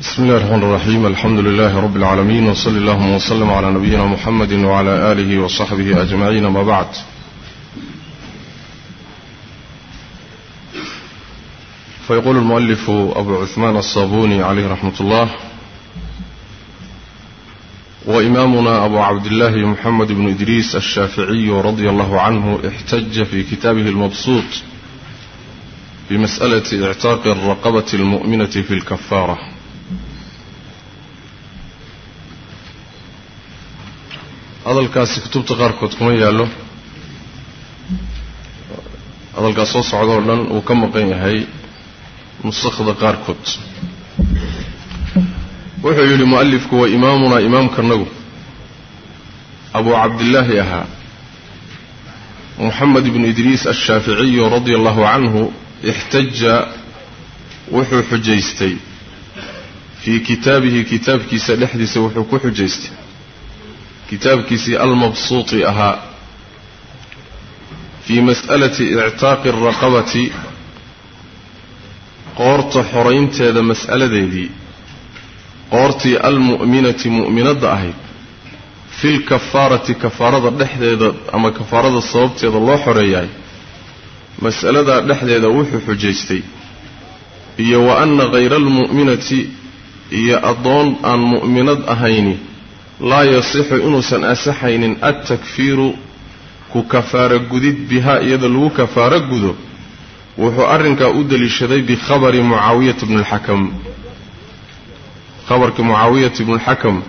بسم الله الرحمن الرحيم الحمد لله رب العالمين وصلى اللهم وسلم على نبينا محمد وعلى آله وصحبه أجمعين ما بعد فيقول المؤلف أبو عثمان الصابوني عليه رحمة الله وإمامنا أبو عبد الله محمد بن إدريس الشافعي رضي الله عنه احتج في كتابه المبسوط بمسألة اعتاق الرقبة المؤمنة في الكفارة hadalkaasi kutubta qaarkood kuma yaallo. Hadalkaas soo socda oo dhan uu ka maqan yahay nusakhda qaarkood. Wuxuu yidhi mu'alifku wa imaamunaa imaamkanagu abuu cabdillaahi ahaa. Moxamed ibnu idriis ashaaficiyu radia allahu canhu ixtaja wuxuu xujaystay. Fii kitaabihi kitaabkiisa dhexdiisa wuxuu ku xujaystay kitaabkiisii almabsuuti ahaa fii mas'alati ictaaqi alraqabati qoorta xoraynteeda mas'aladeedii qoortii almu'minati mu'minadda ahayd filkafaarati kafaarada dhexdeeda ama kafaarada sababteeda loo xoreeyahay mas'aladaa dhexdeeda wuxuu xujaystay iyo wa anna hayra almu'minati iyo addoon aan mu'minad ahayni laa yasixu inuusan asaxaynin altakfiiru ku kafaaro gudid bihaa iyada lagu kafaaro gudo wuxuu arrinkaa u deliishaday bikhabari mucaawiyata bni alxakam khabarkii mucaawiyata ibnu alxakam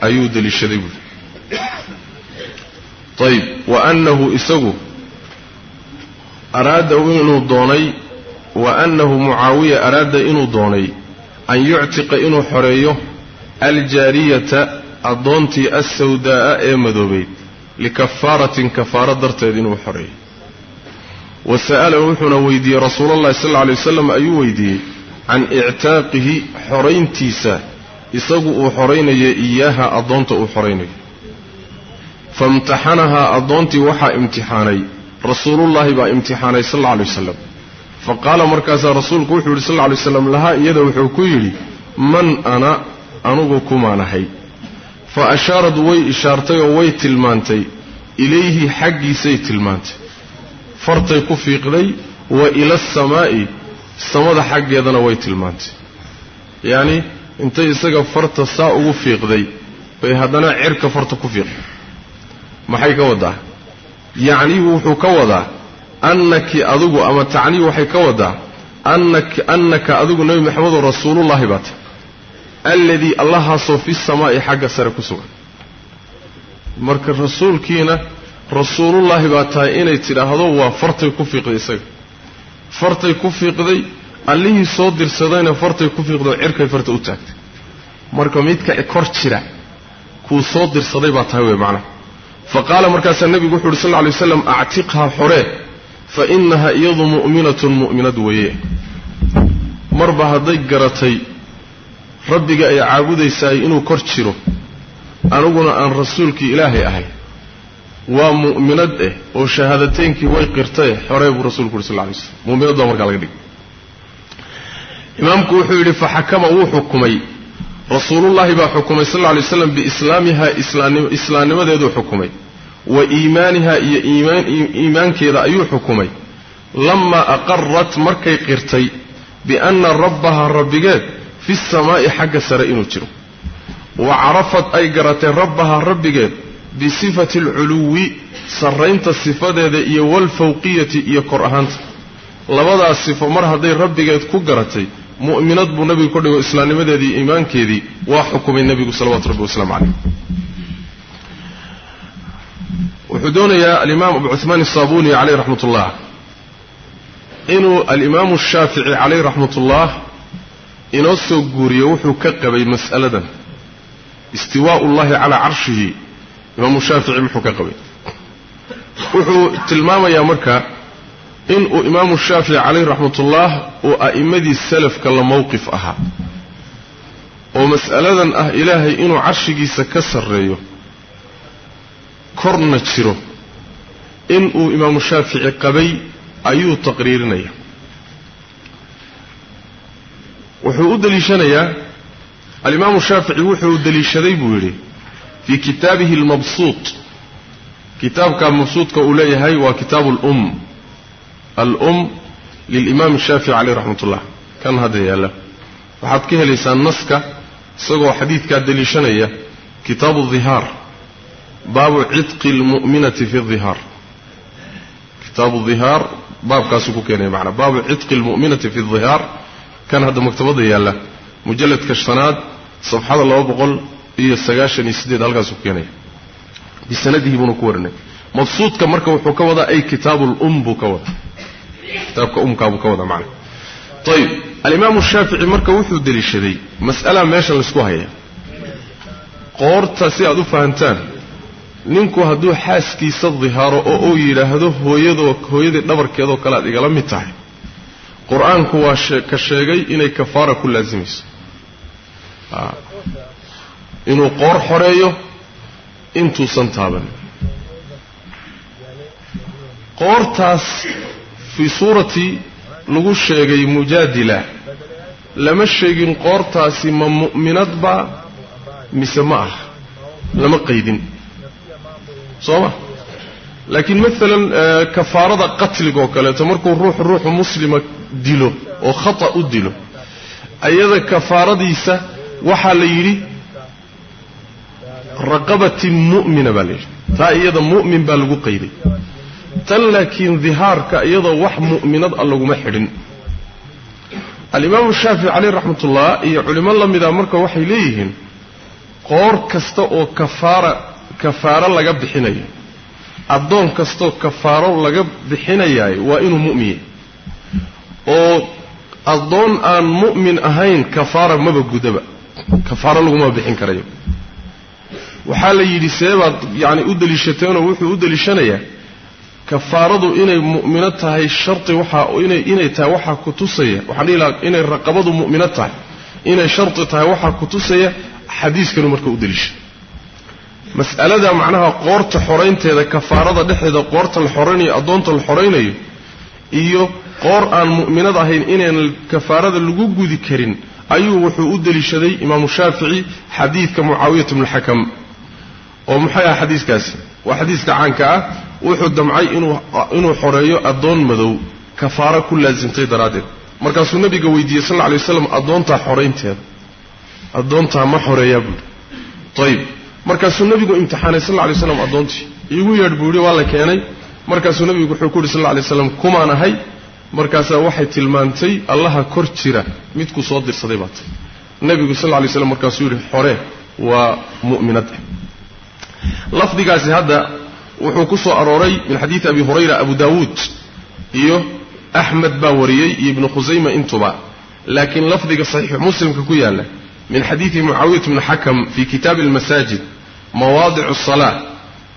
ayuu deliishaday buuri ayib wa annahu isagu araada inuu doonay wa annahu mucaawiya araada inuu doonay an yuctiqa inuu xoreeyo aljaariyata addoontii assawdaa'a ee madoobayd likafaaratin kafaaro darteed inuu xoreeyo wa sa'ala wuxuuna weydiiyey rasuulallahi sal alla alay wasalam ayuu weydiiyey can ictaaqihi xorayntiisa isagu uu xoraynayo iyaaha addoonta uu xoraynayo faimtaxanahaa addoontii waxaa imtixaanay rasuulullaahi baa imtixaanay sal alla alay wasalam fa qaala markaasaa rasuulku wuxuu yidhi sal alla alay waslam lahaa iyada wuxuu ku yidhi man ana anugu kumaanahay fa ashaarad way ishaartay oo way tilmaantay. Ilayhi xaggiisay tilmaantay. Fartay ku fiiqday wa ila asamaa'i samada xaggeedana way tilmaantay. Yacni intay isaga farta saa ugu fiiqday bay haddana cirka farta ku fiiqday. Maxay ka wadaa yacnii wuxuu ka wadaa annaki adigu ama tacnii waxay ka wadaa annaka adigu nebi maxamedoo rasuulullaahi baa tahy alladii allahaasoo fi samaa'i xagga sare ku sugan. Marka rasuulkiina rasuulullaahi baa tahay inay tidhaahdo waa fartay ku fiiqday isaga. Fartay ku fiiqday allihii soo dirsadayna fartay ku fiiqdoo cirkay farta u taagtay. Marka midka kor jira kuu soo dirsaday baa tahay wey macnaha. Fa qaala markaasaa nebigu wuxu uhi sal lla lay waslam actiqhaa xoree fa innaha iyadu mu'minatun mu'minad weeye. Marba hadday garatay rabbiga ay caabudaysaay inuu kor jiro aniguna aan rasuulkii ilaahay ahay. Waa mu'minad eh oo shahaadateynkii way qirtae xoree buu rasulku uhi sal lay slam mu'minad baa markaa laga dhigay. Imaamku wuxuu yidhi faxakama wuu xukumay. Rasuulullaahi baa xukumay sal lay slam biislaamiha islaamnimadeeduu xukumay. Wa iimaaniha iyo iimaankeeda ayuu xukumay. Lamaa aqarat markay qirtay bianna rabbaha rabbigeed fi samaa'i xagga sare inuu jiro wa carafad ay garatay rabbaha rabbigeed bisifati alculuwi sarraynta sifadeeda iyo waalfawqiyati iyo kor ahaanta labadaas sifo mar hadday rabbigeed ku garatay mu'minad buu nebigu ka dhigo islaamnimadeedii iyo iimaankeedii waa xukumay nebigu salawatu rabbi wasalaamu calayh wuxuu doonayaa alimaam abu cuhmaan asaabuuni caleyh raxmat ullah inuu alimaamu shaafici caleyh raxmat ullah inoo soo guuriyo wuxuu ka qabay mas'aladan. Istiwaa'u llahi calaa carshihi imaamu shaafici muxuu ka qabay. Wuxuu tilmaamayaa marka inuu imaamu shaafici caleyh raxmatullah uu a'immadii salafka la mowqif ahaa. Oo mas'aladan ah ilaahay inuu carshigiisa ka sarreeyo korna jiro. Inuu imaamu shaafici qabay ayuu taqriirinaya wuxuu u deliishanayaa. Alimaamu shaafici wuxuu deliishaday buu yidhi fii kitaabihi almabsuut. Kitaabka mabsuudka uu leeyahay waa kitaabu alum. Alum lilimaam shaafici caleyh raxmat ullah kan hadda yaalla. Waxaad ka helaysaa naska isagoo xadiidkaa deliishanaya kitaabu dihaar baabu cidqi almu'minati fi dihaar kitaabu dihaar baabkaasuu ku keenaya macnaa baabu cidqi almu'minati fi dihaar kan hadda maktabadda yaalla mujalladka shanaad safxada laba boqol iyo sagaashan iyo siddeed halkaasuu keenaya bisanadihi buuna ku warinay. Mabsuudka marka wuxuu ka wadaa ay kitaabu lum buu ka wadaa. Kitaabka umkaa buu ka wadaa macna. Ayib alimaamu shaafici marka wuxuu deliishaday mas'ala meeshan laysku haya qoorta si aad u fahantaan ninku hadduu xaaskiisa dihaaro oo uu yidhaahdo hooyadoo hooyadii dhabarkeedoo kale aad igala mid tahay qur'aanku waa ka sheegay inay kafaara ku laasimayso. Inuu qoor xoreeyo intuusan taaban. Qoortaas fii suurati lagu sheegay mujaadila. Lama sheegin qoortaasi ma mu'minadba mise ma ah? Lama qaydin. Soo ma? Laakiin maalan kafaarada qatliga oo kaleeto markuu ruux ruuxu muslima dilo oo khata u dilo. Ayada kafaaradiisa waxaa la yidhi raqabatin mu'mina baa la yidhi. Taa iyada mu'min baa lagu qayday. Tan laakiin dihaarka iyadoo wax mu'minad a laguma xidhin. Alimaamu shaafici caleyh raxmatullah iyo culimo la mida marka waxay leeyihiin qoor kasta oo kafaara kafaaro laga bixinayo addoon kastaoo kafaaro laga bixinayaay waa inuu mu'min yahay oo addoon aan mu'min ahayn kafaara maba gudaba. Kafaaro laguma bixin karayo. Waxaa la yidhi seebaad yacni u deliishateenoo wuxuu u deliishanayaa kafaaradu inay mu'mino tahay sharti waxaa inay inay tahay waxaa ku tusaya waxaan dhihi lahaa inay raqabadu mu'mino tahay inay sharti tahay waxaa ku tusaya xadiiskanu marka u deliisha. Mas'alada macnaha qoorta xoraynteeda kafaarada dhexdeeda qoorta la xoraynayo addoonta la xoraynayo iyo qoor aan mu'minad ahayn inaan kafaarada lagu gudi karin ayuu wuxuu u deliishaday imaamu shaafici xadiidka mucaawiyat bnu xakam oo maxay ah xadiiskaasi waa xadiiska caanka ah. Wuxuu damcay inuu xoreeyo addoon madow kafaaro ku laasimtay daraaddeed. Markaasuu nabiga weydiiyey sal lla alay waslam addoontaa xoraynteeda addoontaa ma xoreeyaa buuhi ayib markaasuu nabigu imtixaanay sal lla lay slam addoontii. Iigu yeedh buu yidhi waa la keenay. Markaasuu nabigu wuxuu ku yidhi sal lla lay kumaan ahay markaasaa waxay tilmaantay allaha kor jira midkuu soo dirsaday baa tay nabigu sal lay slam markaasuu yidhi xore waa mu'minad. Lafdigaasi hadda wuxuu ku soo arooray min xadiidi abi hurayra abu daawuud iyo axmed baa wariyey iyo ibnu khusayma intuba. Laakiin lafdiga saxiixu muslimka ku yaalla min xadiidi mucaawiyat bni xakam fii kitaabi almasaajid mawaadicu asalaa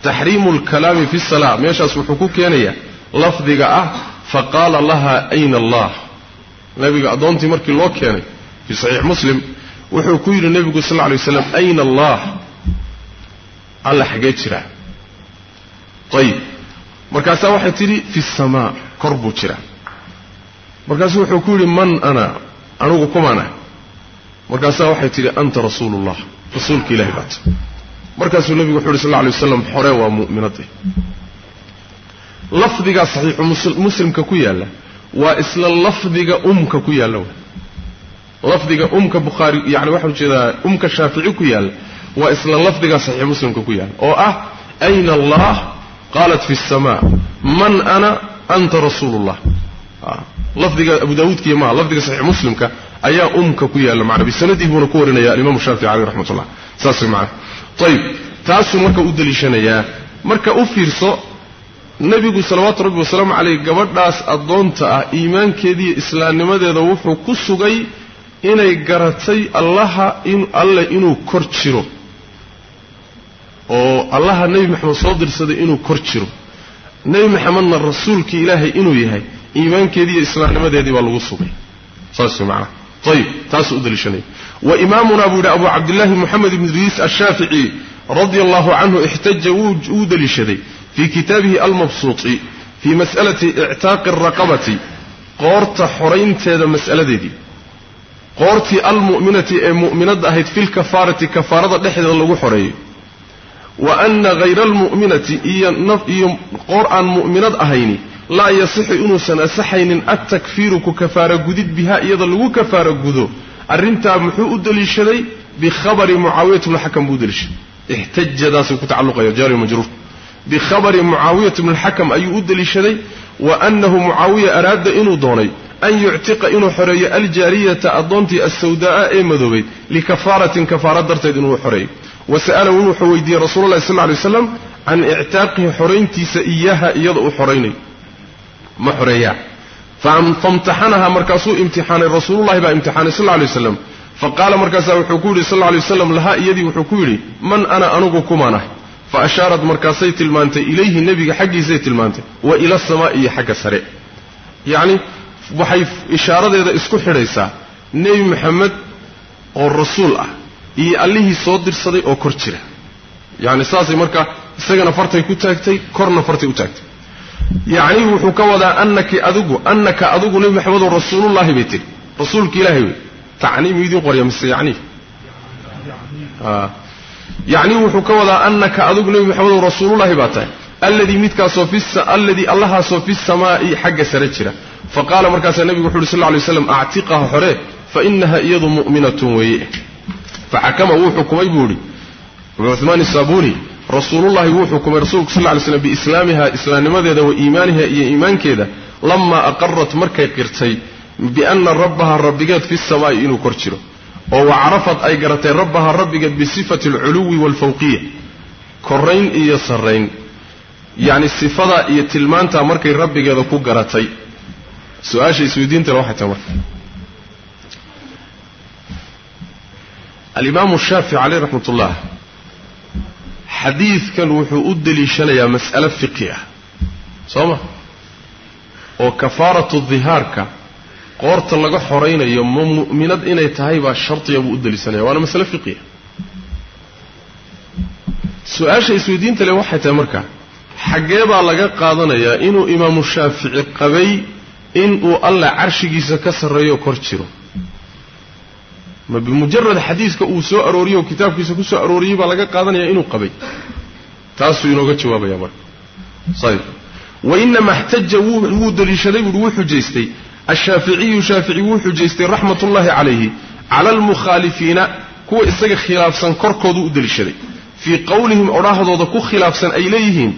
taxriimu alkalaami fi salaa meeshaas wuxuu ku keenayaa lafdiga ah faqaala laha ayna allah? Nabiga addoontii markii loo keenay fii saxiix muslim wuxuu ku yidhi nebigu sal lla lay waslam ayna allah? Alla xagee jiraa ayib markaasaa waxay tidhi fi samaa kor buu jiraa markaasuu wuxuu ku yidhi man ana anugu kumaan ah markaasaa waxay tidhi anta rasuulullah rasuulka ilahi baata markaasuu nebigu wuxu uhi sal lla alay waslam xore waa mu'minadde lafdigaa saxiixu muslimka ku yaalla waa isla lafdiga umka ku yaalla lafdiga umka bukhaari yani waxaa u jeedaa umka shaafici ku yaalla waa isla lafdigaa saxiix muslimka ku yaalla oo ah ayna allah qaalat fi اsamaa man ana anta rasuulu llah ah, lafdiga abu daawuudkiiy maha lafdiga saxiix muslimka ayaa umka ku yaalla macna bisanadii buuna ku warinaya alimamu shaafici caleyh raxmat ullah saas maana ayib taasuu marka u deliishanayaa marka u fiirso nebigu salawaatu rabbi wasalaamu caleyh gabadhaas addoonta ah iimaankeediiyo islaamnimadeeda wuxuu ku sugay inay garatay allaha alle inuu kor jiro. Oo allaha nebi maxamed soo dirsaday inuu kor jiro. Nebi maxamedna rasuulkii ilaahay inuu yahay iimaankeediiyo islaamnimadeedii baa lagu sugay. Saas way macnaha ayib taasuu u deliishanaya wa imaamunaa buu yidhi abu cabdillahi moxamed ibn idriis ashaafici radia allahu canhu ixtaja wuu deliishaday fii kitaabihi almabsuuti fii mas'alati ictaaqi alraqabati qoorta xoraynteeda mas'aladeedii qoortii almu'minati ee mu'minadda ahayd filkafaarati kafaarada dhexdeeda lagu xoreeyo wa anna hayra almu'minati iyo qoor aan mu'minad ahayni laa yasixu inuusan asaxaynin adtakfiiru ku kafaara gudid bihaa iyada lagu kafaara gudo arrintaa muxuu u deliishaday bikhabari mucaawiyat bnulxakam buu u deliishaday ixtajadaasuu ku majruur bikhabari mucaawiyat bnulxakam ayuu u deliishaday wa annahu mucaawiya araada inuu doonay an yuctiqa inuu xoreeyo aljaariyata addoontii assawdaa'a ee madoobayd likafaaratin kafaara darteed inuu xoreeyo wa sa'alahu wuxuu weydiiyey rasuulu llahi sal alay waslam can ictaaqihi xorayntiisa iyaha iyada uu xoraynayo ma xoreeyaa famtaxanaha markaasuu imtixaanay rasuululahi baa imtixaanay sal lay waslam faqaala markaasaa wuxuu ku yidhi sal lay waslam lahaa iyadii wuxuu ku yidhi man ana anugu kumaanah fa ashaarat markaasay tilmaantay ilayhi nebiga xaggiisay tilmaantay wa ila asamaa'i iyo xagga sare. Yacni waxay ishaaradeeda isku xidhaysaa nebi maxamed oo rasuul ah iyo allihii soo dirsaday oo kor jira. Yacni saasay markaa isagana fartay ku taagtay korna fartay u taagtay. Yacni wuxuu ka wadaa annaki adigu annaka adigu nebi maxamedow rasuulullaahi bay tiri. Rasuulka ilaahay wey. Tacni muu idiin qorya mise yacni yacni wuxuu ka wadaa annaka adigu nebi maxamedow rasuulullaahi baa tahay. Alladii midkaasoo alladii allahaasoo fi samaa'i xagga sare jira. Fa qaala markaasaa nebigu wuxu uhi sal lla lay waslam actiqaha xoree fa inaha iyadu mu'minatun weeye. Faxakama wuu xukumay buu idhi cumaan isaabuni rasuulullahi wuu xukumay rasuulku sal ly slm biislaamiha islaamnimadeeda wa iimaaniha iyo iimaankeeda lamaa aqarat markay qirtay bianna rabbaha rabbigeed fi samaa'i inuu kor jiro oo wa carafad ay garatay rabbaha rabbigeed bisifati alculuwi waalfawqiya korayn iyo sarrayn. Yacni sifadaa iyo tilmaantaa markay rabbigeeda ku garatay. Su'aasha isweydiintale waxay tahay marka. Alimaamu shaafici caleyh raxmat ullah xadiidkan wuxuu u deliishanayaa mas'ale fiqi ah. Soo ma? Oo kafaaratu dihaarka qoorta laga xoraynayo ma mu'minad inay tahay baa shardiga buu u deliishanaya waana masale fiqiya su'aasha isweydiinta le waxay tahay marka xaggee baa laga qaadanayaa inuu imaamu shaafici qabay inuu alla carshigiisa ka sarreeyo kor jiro. Ma bimujarad xadiiska uu soo arooriyey oo kitaabkiisa ku soo arooriyey baa laga qaadanayaa inuu qabay. Taasuu inooga jawaabaya marka. Ayb wainama xtaja wuu daliishaday buui wuu xujaystay ashaaficiyu shaafici wuu xujaystay raxmat ullaahi calayhi cala almukhaalifiina kuwa isaga khilaafsan korkoodu u deliishaday. Fii qowlihim odhaahdooda ku khilaafsan ay leeyihiin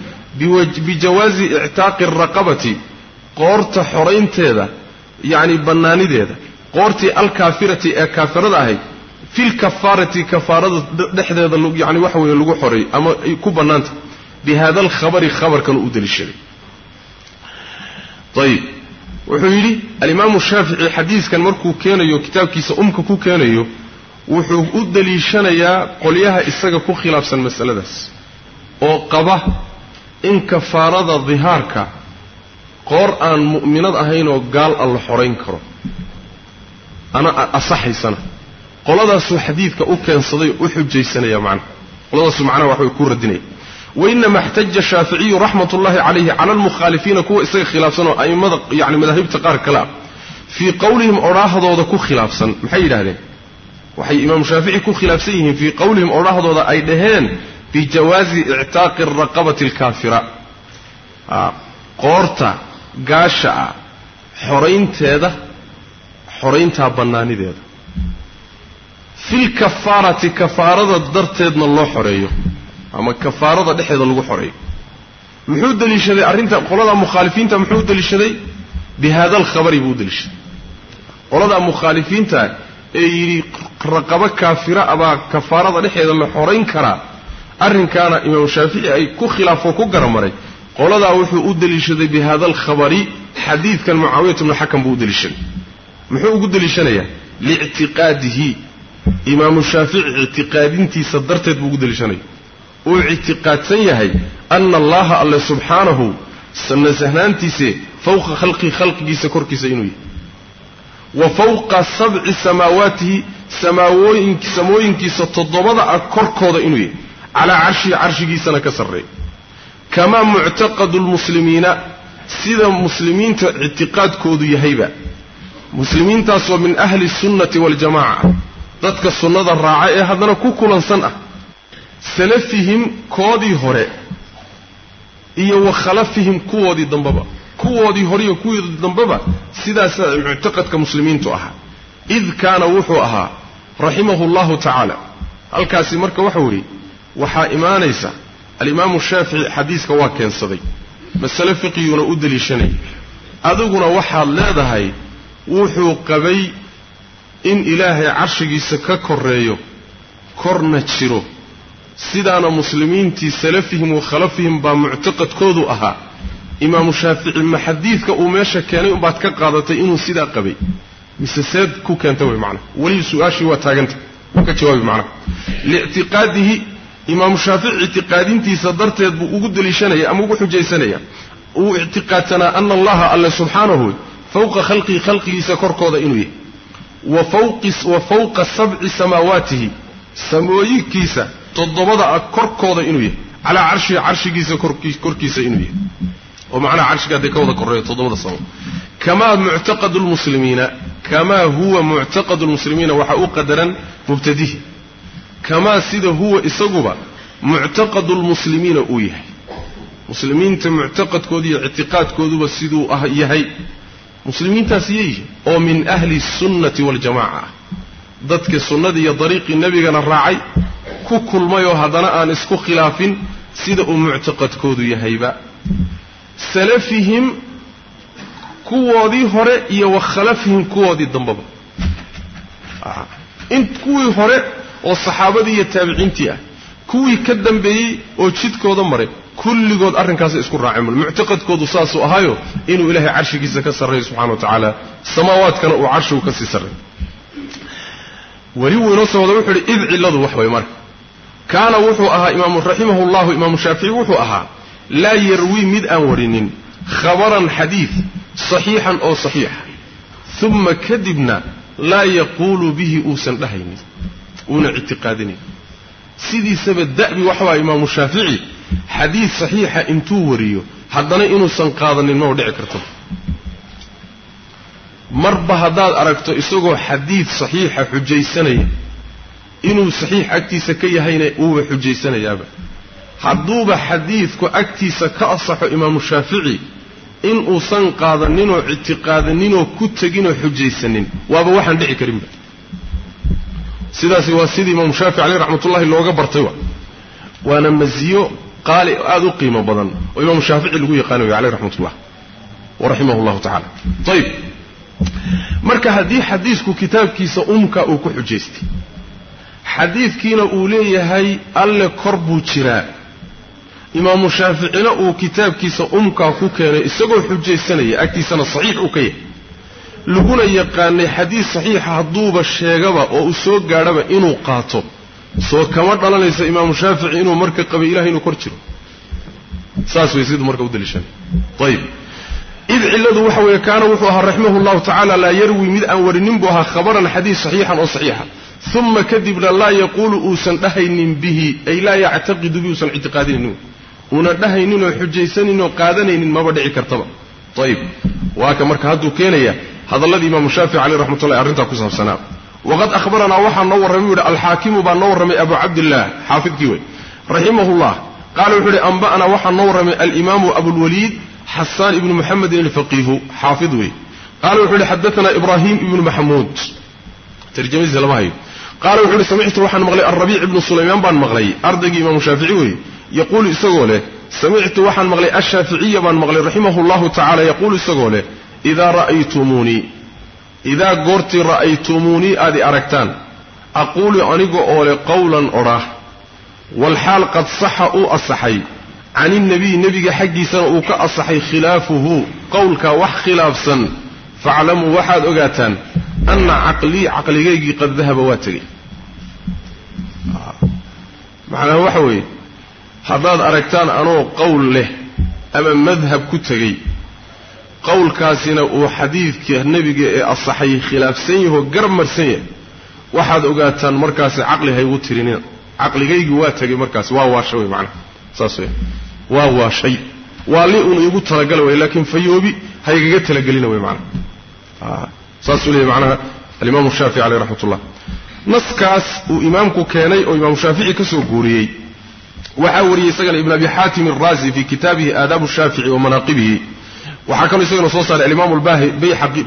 bijawaazi ictaaqi araqabati qoorta xoraynteeda yacni bannaanideeda qoortii alkaafirati ee kaafirada ahayd filkafaarati kafaarada dhexdeeda yani waxa weeye lagu xoreey ama ku bannaanta bi hada alkhabari khabarkan u deliishaday. Ayib wuxuu yidhi alimaamu shaafici xadiiskan markuu keenayo kitaabkiisa umka ku keenayo wuxuu u deliishanayaa qolyaha isaga ku khilaafsan masaladaas. Oo qaba in kafaarada dihaarka qoor aan mu'minad ahaynoo gaal a la xorayn karo. Ana asaxaysana qoladaasuu xadiidka u keensaday u xujaysanaya macnaha qoladaasuu macnaha waxbay ku radinaya wainama اxtaja shaaficiyu raxmat ullahi calayhi cala almukhaalifiina kuwa isaga khilaafsan oo a'immada yani madaahibta qaar kale fii qowlihim odhaahdooda ku khilaafsan. Maxay yidhahdeen waxay imaamu shaafici ku khilaafsan yihiin fii qowlihim odhaahdooda ay dhaheen bijawaazi ictaaqi araqabati alkaafira. Qoorta gaasha ah xoraynteeda xorayntaa bannaanideeda. Filkafaarati kafaarada darteedna loo xoreeyo ama kafaarada dhexeeda lagu xoreeyo muxuu deliishaday arrinta qolada mukhaalifiinta muxuu deliishaday bi hada alkhabari buu u deliishaday qolada mukhaalifiinta ee yidhi raqabo kaafira abaa kafaarada dhexeeda la xorayn karaa arrinkaana imaamu shaafici ay ku khilaafoo ku garamaray. Qoladaa wuxuu u deliishaday bi hada alkhabari xadiidkan mucaawiyat bnu xakam buu u deliishaday muxuu ugu deliishanayaa liictiqaadihi. Imaamu shaafici ictiqaadintiisa darteed buu ugu deliishanaya uu ictiqaadsan yahay ana allaha alle subxaanahu nasahnaantiise fowqa khalqihi khalqigiisa korkiisa inuu yahay. Wa fowqa sabci samaawaatihi samooyinkiisa toddobada ah korkooda inuu yahay. Calaa carshihi carshigiisana ka sarreeya. Kamaa muctaqadu lmuslimiina sida muslimiinta ictiqaadkoodu yahayba. Muslimiintaasoo min ahli sunnati waljamaca dadka sunnada raaca ee haddana ku kulansan ah salafihim koodii hore iyo wa khalafihim kuwoodii dambeba kuwoodii hore iyo kuwoodii dambeba sidaasaa muctaqadka muslimiintu ahaa id kaana wuxuu ahaa raximahu llahu tacaala halkaasi marka waxau idhi waxaa imaanaysa alimaamu shaafici xadiiska waa keensaday masale fiqiguna u deliishanay adiguna waxaad leedahay wuxuu qabay in ilaahay carshigiisa ka korreeyo korna jiro sidaana muslimiintii salafihim wa khalafihim baa muctaqadkoodu ahaa. Imaamu shaafici ma xadiidka uu meesha keenay umbaad ka qaadatay inuu sidaa qabay. Mise seed ku keenta wey macnaha weli su'aashii waa taaganta. Ka jawaabi macnaha liictiqaadihi imaamu shaafici ictiqaadintiisa darteed buu ugu deliishanaya ama ugu xujaysanaya. Uu ictiqaadsanaa ana allaha alle subxaanahu fawqa khalqihi khalqigiisa korkooda inuu yahay. Wa fawqa sabci samaawaatihi samooyinkiisa toddobada ah korkooda inuu yahay. Calaa carshihi carshigiisa korkiisa inuu yahay. Oo macnaha carshiga hadday ka wada korreeyo toddobada samo kamaa muctaqadu lmuslimiina kamaa huwa muctaqadu lmuslimiina waxaa u qadaran mubtadihi kamaa sida huwa isaguba muctaqadu lmuslimiina uu yahay. Muslimiinta muctaqadkooda iyo ictiqaadkooduba siduu ah yahay. Muslimiintaas yeeyihin oo min ahli sunnati waljamaca ah dadka sunnadii iyo dariiqii nebigana raacay ku kulmayoo haddana aan isku khilaafin sida uu muctaqadkoodu yahayba. Salafihim kuwoodii hore iyo wa khalafihim kuwoodii dambaba. In kuwii hore oo saxaabadii iyo taabiciintii ah kuwii ka dambeeyey oo jidkooda maray kulligood arrinkaasay isku raaceen bal muctaqadkoodu saasuu ahaayo inuu ilaahay carshigiisa ka sarreeyo subxana wa tacaala. Samaawaadkana uu carshigu ka sii wuu inoo soo wada wuxuu idhi id cilladu wax way marka kaana wuxuu ahaa imaamu raximahu llahu imaamu shaafici wuxuu ahaa laa yarwii mid aan warinin khabaran xadiid saxiixan oo saxiixa uma kadibna laa yaquulu bihi uusan dhahaynin. Uuna ictiqaadinayn sidiisaba da'bi waxaa imaamu shaafici xadiid saxiixa intuu wariyo haddana inuusan qaadanin maba dhici karto. Marba haddaad aragto isagoo xadiid saxiixa xujaysanaya inuu saxiix agtiisa ka yahayna uuba xujaysanayaaba hadduuba xadiidku agtiisa ka asaxo imaamu shaafici inuusan qaadaninoo ictiqaadaninoo ku teginoo xujaysanin waaba waxaan dhici karinba. Sidaasi waa sidii imaamu shaafici caleyh raxmatullahi looga bartay wa. Waana masiyo qaali aada u qiimo badan oo imaamu shaafici lagu yaqaanayo caleyh raxmatullah wa raximahu llahu tacala ayib marka haddii xadiisku kitaabkiisa umka uu ku xujaystay xadiidkiina uu leeyahay alle kor buu jiraa. Imaamu shaaficina uu kitaabkiisa umkaa ku keenay isagoo xujaysanaya agtiisana saxiix uu ka yahay. Laguna yaqaanay xadiis saxiixa hadduuba sheegaba oo uu soo gaadhaba inuu qaato. Soo kama dhalanaysa imaamu shaafici inuu marka qabay ilahay inuu kor jiro. Saas way siduu marka u daliishanay ayib id cilladu waxa weeye kaana wuxuu ahaa raximahu llahu tacaala laa yarwi mid aan warinin buu ahaa khabaran xadiis saxiixan oo saxiixa. Uma kadibna laa yaquulu uusan dhahaynin bihi ay laa yactaqidu bihi uusan ictiqaadinaynin. Uuna dhahayninoo xujaysaninoo qaadanaynin maba dhici kartaba. Ayib waa ka marka hadduu keenaya hadalladii imaamu shaafici caleyh raxmatullahi arrintaa ku saabsanaa. Waqad ahbaranaa waxaa noo warramay buu yidhi alxaakimu baa noo warramay abu cabdillaah xaafidkii wey raximahullah. Qaala wuxuu yidhi anba'naa waxaa noo warramay alimaamu abulwaliid xasaan ibnu muxamedin alfaqiihu xaafid wey qaala wuxuu yidhi xadaanaa ibraahim ibnu maxamuud tarjamadiisa lama hayo. Qaala wuxuu yidhi samictu waxaan maqlay alrabiic ibnu sulaymaan baan maqlay. Ardaygii imaamu shaafici weeye. Yaquulu isagoo leh samictu waxaan maqlay ashaaficiya baan maqlay raximahu llahu tacala yaquulu isagoo leh idaa ra'aytumuunii idaa goortii ra'aytumuunii aad i aragtaan. Aquulu aniga oo leh qowlan odhaah walxaal qad saxa uu asaxay can innabiy nebiga xaggiisana uu ka asaxay khilaafuhu qowlkaa wax khilaafsan faclamuu waxaad ogaataan anna caqlii caqligaygii qad dahaba waa tegey macnaha waxa weeye haddaad aragtaan anoo qowl leh ama madhab ku tegey qowlkaasina uu xadiidka nebiga ee asaxay khilaafsan yahoo garmarsan yahay waxaad ogaataan markaasi caqli haygu tirinina caqligaygii waa tegey markaasi waa waasha wey macnaha saas wey waa waashay waa li un iigu talagala wey laakiin fayoobi haygaga talagelina wey macnaha saasuu leeyahy macnaha alimaamu shaafici caleyh raxmat ullah naskaas uu imaamku keenay oo imaamu shaafici ka soo guuriyey waxaa wariyey isagana ibn abi xaatim araazi fi kitaabihi aadaabu shaafici wa manaaqibihi. Waxaa kaloo isagana soo saaray alimaam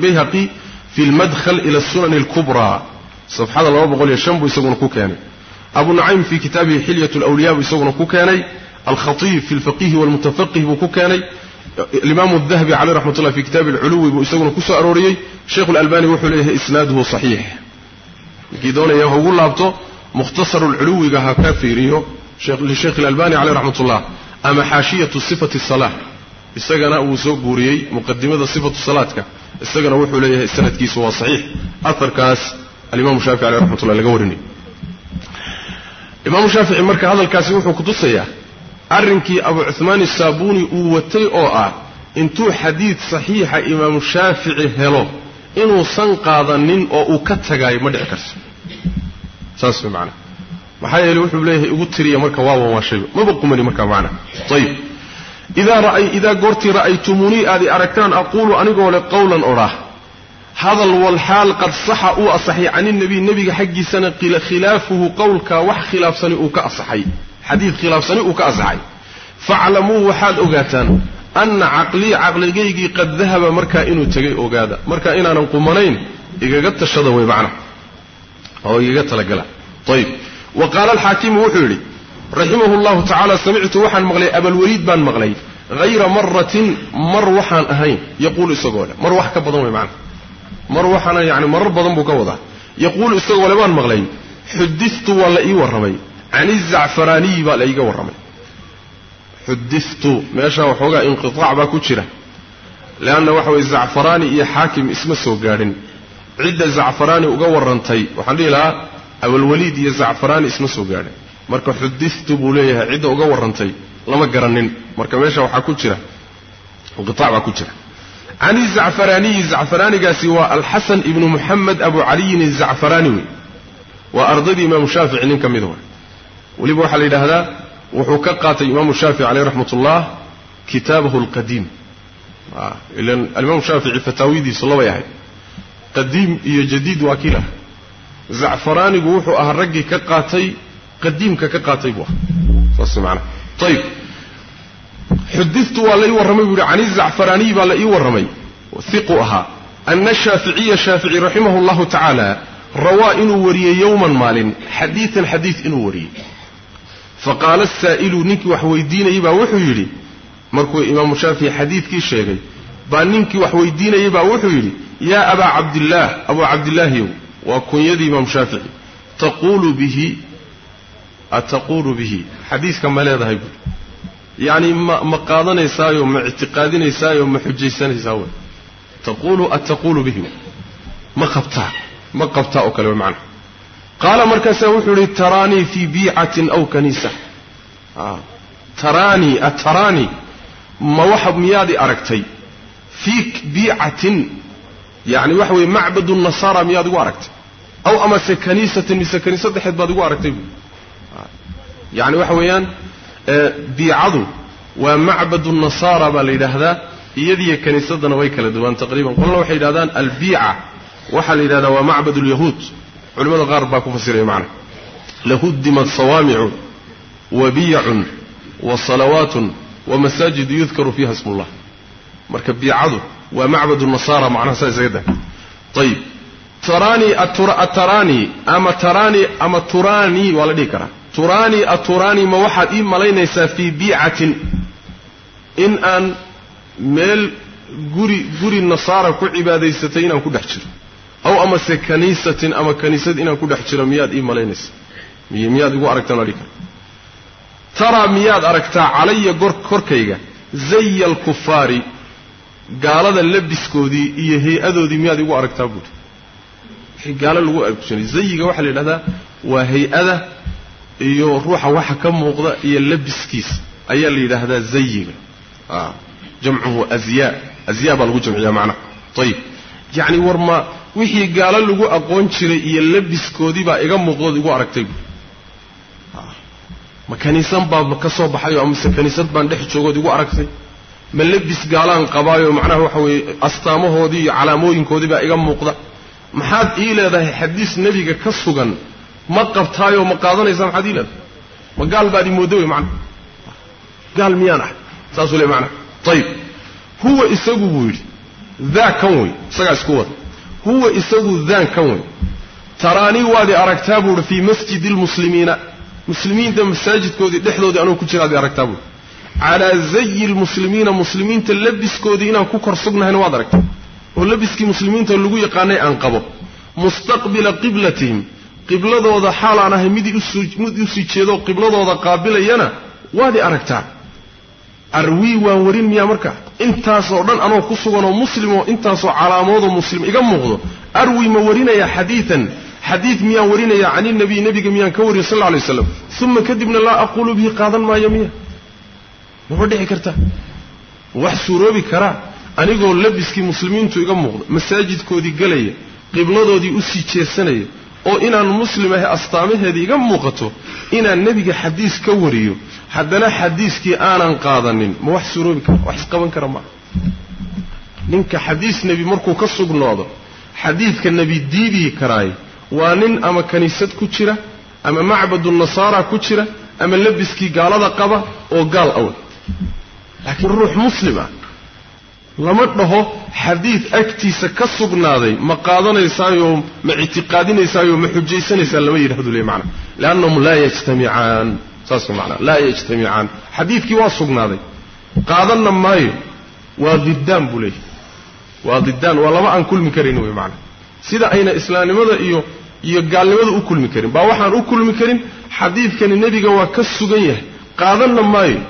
bayhaqi fi lmadhl ila sunani اlkubraa safxada buu isaguna ku keenay. Abu nucaym fi kitaabihi xilyat lwliya buu isaguna ku keenay alkhatiib fi lfaqihi walmutafaqih buu ku keenay. alimaamu dahabi caleyh raxmat ullah fi kitaabi alculuwi buu isaguna ku soo arooriyey. sheikhu lalbani wuxuu leeyahay isnaaduhu saxiix ninkii doonaya ugu laabto mukhtasaru lculuwiga ha ka fiiriyo lisheikh alalbani caleyh raxmat ullah ama xaashiyatu sifati salah isagana wuu soo guuriyey muqadimada sifatu salaadka isagana wuxuu leeyahay sanadkiisu waa saxiix aarkaas alimamu shaafici aleyh raxmat laga warinay. imaamu shaafici marka hadalkaasi wuxuu kutusayaa arrinkii abu cuhmaan isaabuuni uu watay oo ah intuu xadiid saxiixa imaamu shaafici helo inuusan qaadanin oo uu ka tagaayo ma dhici karto saas macana maxaa yeele wuxuu leeyahay igu tiriya marka waawan waa shayba maba qumani markaa macna. Ayib idaa goortii ra'aytumuunii aad i aragtaan aquulu anigoo le qowlan odhaah hadal walxaal qad saxa uu asaxay caninabiy nebiga xaggiisana khilaafuhu qowlkaa wax khilaafsani uu ka asaxay xadiid khilaafsani uu ka asaxay faclamuu waxaad ogaataan anna caqlii caqligaygii qad dahaba markaa inuu tegay ogaada. Markaa inaanan qumanayn igaga tashada way macna oo igaga talagala. Ayib wa qaala alxaakimu wuxuu yidhi raximahu llahu tacala samictu waxaan maqlay abalweliid baan maqlay hayra maratin mar waxaan ahayn. Yaquulu isagoo leh mar wax ka badan way macna mar waxaana yani marar badan buu ka wadaa. Yaquulu isagoo le baan maqlay xuditu waa la ii warramay can izacfaraaniyi baa la iiga warramay. Xuditu meeshaa waxoogaa inqiaac baa ku jira. Leanna waxa weye zacfaraani iyo xaakim isma soo gaadhin. Cidda zacfaraani uga warrantay waxaan dhihi lahaa abalwaliid iyo zacfaraani isma soo gaadhin. Marka xuditu buu leeyahay cidda uga warrantay lama garanin marka meesha waxaa ku jira inqiaac baa ku jira. Can izacfaraaniyi zacfaraanigaasi waa alxasan ibnu muxamed abu caliyin izacfaraani wey. Waa ardaydii imaamu shaafici nin ka mida wa weliba waxaa la yidhaahdaa wuxuu ka qaatay imaamu shaafici caleyh raxmat ullah kitaabahu alqadiim ilan alimaamu shaafici fataawidiisu labay ahayd qadiim iyo jadiid waa kii lah zacfaraanigu wuxuu ahaa raggii ka qaatay qadiimka ka qaatay buu ahaa. Saas maanaa ayib xuditu waa la ii warramay buu yihi can izacfaraaniyi baa la ii warramay. Iqu ahaa. Ana shaaficiya shaafici raximahu llahu tacaala rawaa inuu wariyey yowman maalin xadiian xadiid inuu wariyey faqaala asaa'ilu ninkii wax weydiinayey baa wuxuu yidhi markuu imaamu shaafici xadiidkii sheegay baa ninkii wax weydiinayey baa wuxuu yidhi yaa abaa cabdillaah abuu cabdillaahiyow waa kunyadii imaamu shaafici taquulu bihi ataquulu bihi. Xadiiska ma leedahay buui yacni ma ma qaadanaysaayo ma ictiqaadinaysaayo ma xujaysanaysaa wey taquulu ataquulu bihi. Ma qabtaa ma qabtaa oo kale way macnaha qaala markaasaa wuxuu yihi taraanii fii biicatin aw kaniisa. Taraanii ataraanii ma waxa miyaadi aragtay? Fii biicatin yani waxa weye macbadu nasaara miyaad igu aragtay? Aw amase kaniisatin mise kaniisad dhexeed baad igu aragtay? Bu yani waxa weeyaan biicadu waa macbadu nasaara baa la yidhaahdaa iyadiyo kaniisadana way kala duwaan taqriiban. Qolna waxay yidhahdaan albiica waxaa la yidhahdaa waa macbad lyahuud culimada qaar baa ku fasiraya macna. Lahuddimat sawaamicu wa biyacun wa salawaatun wa masaajidu yudkaru fiiha ismullah. Marka biicadu waa macbadu nasaara macnaha saa isaga dah ayib taraanii ataraanii ama taraanii ama turaanii waa la dhihi karaa. Turaanii aturaanii ma waxaad ii malaynaysaa fii biicatin. In aan meel guri guri nasaara ku cibaadaysatay inaan ku dhex jiro aw amase kaniisatin ama kaniisad inaan ku dhex jiro miyaad ii malaynaysaa miyaad igu aragtaan adhi kara? Taraa miyaad aragtaa calaya korkayga zaya alkufaari gaalada labiskoodii iyo hay'adoodii miyaad igu aragtaa buuri wixii gaalo lagu argsanay zayiga waxaa la yidhahdaa waa hay'ada iyo ruuxa waxa ka muuqda iyo labiskiisa ayaa la yidhaahdaa zayiga jamcuhu azyaa. Azyaa baa lagu jamciyaa macnaha ayib yacni war ma wixii gaalo lagu aqoon jiray iyo labiskoodii baa iga muuqdood igu aragtay. Buuri ma kaniisan baa ka soo baxayo amase kaniisad baan dhex joogood igu aragtay. Ma labis gaalaan qabaayo macnaha waxa weeye astaamahoodii iyo calaamooyinkoodii baa iga muuqda. Maxaad ii leedahay xadiis nebiga ka sugan? Ma qabtaayoo ma qaadanaysaa maxaad ii leedahay? Ma gaal baad ii moodda wey macnaha gaal miyaan ah? Saasuu le macnaha ayib huwa isagu buu yidhi daa kan wey isagaa isku wada huwa isagu daan kan wey taraanii waadi aragtaa buuhi fii masjidi lmuslimiina muslimiinta masaajidkoodii dhexdoodii anugu ku jiraadi aragtaa buuhi calaa zayi lmuslimiina muslimiinta labiskoodii inaan ku kor sugnahayna waad aragtaa oo labiskii muslimiinta lagu yaqaanay aan qabo. Mustaqbila qiblatihim. Qibladooda xaal aan ahay mid mid u sii jeedo qibladooda qaabilayana waadi aragtaa. Arwii waan warin miyaa marka intaasoo dhan anoo ku suganoo muslimoo intaasoo calaamoodoo muslim iga muuqdo arwi ma warinaya xadiian xadiid miyaan warinaya can inabiy nebiga miyaan ka wariyo sal lla alay waslam uma kadibna laa aquulu bihi qaadan maayo miya. Mama dhici karta? Wax suuroobi karaa anigoo labiskii muslimiintu iga muuqdo masaajidkoodii gelaya qibladoodii u sii jeesanaya oo inaan muslim ahay astaamaheedii iga muuqato inaan nebiga xadiis ka wariyo haddana xadiiskii aanan qaadanin. Ma wax suuroobi kara wax isqaban kara maa ninka xadiis nebi markuu ka sugnoodo xadiidka nebi diidii karaay waa nin ama kaniisad ku jira ama macbadu nasaara ku jira ama labiskii gaalada qaba oo gaal awl laakiin ruux muslim ah lama dhaho xadiid agtiisa ka sugnaaday ma qaadanaysaayoo ma ictiqaadinaysaayoo ma xujaysanaysaa lama yidhahdo le macna. Liannahum laa yajtamicaan saas macnaa laa yajtamicaan xadiidkii waa sugnaaday. Qaadanna maayo. Waa diddaan buu leeyahy waa diddaan. Waa lama aan kulmi karin wey macna. Sida ayna islaamnimada iyo iyo gaalnimada u kulmi karin. Baa waxaan u kulmi karin xadiidkani nebiga waa ka sugan yahay. Qaadanna maayo.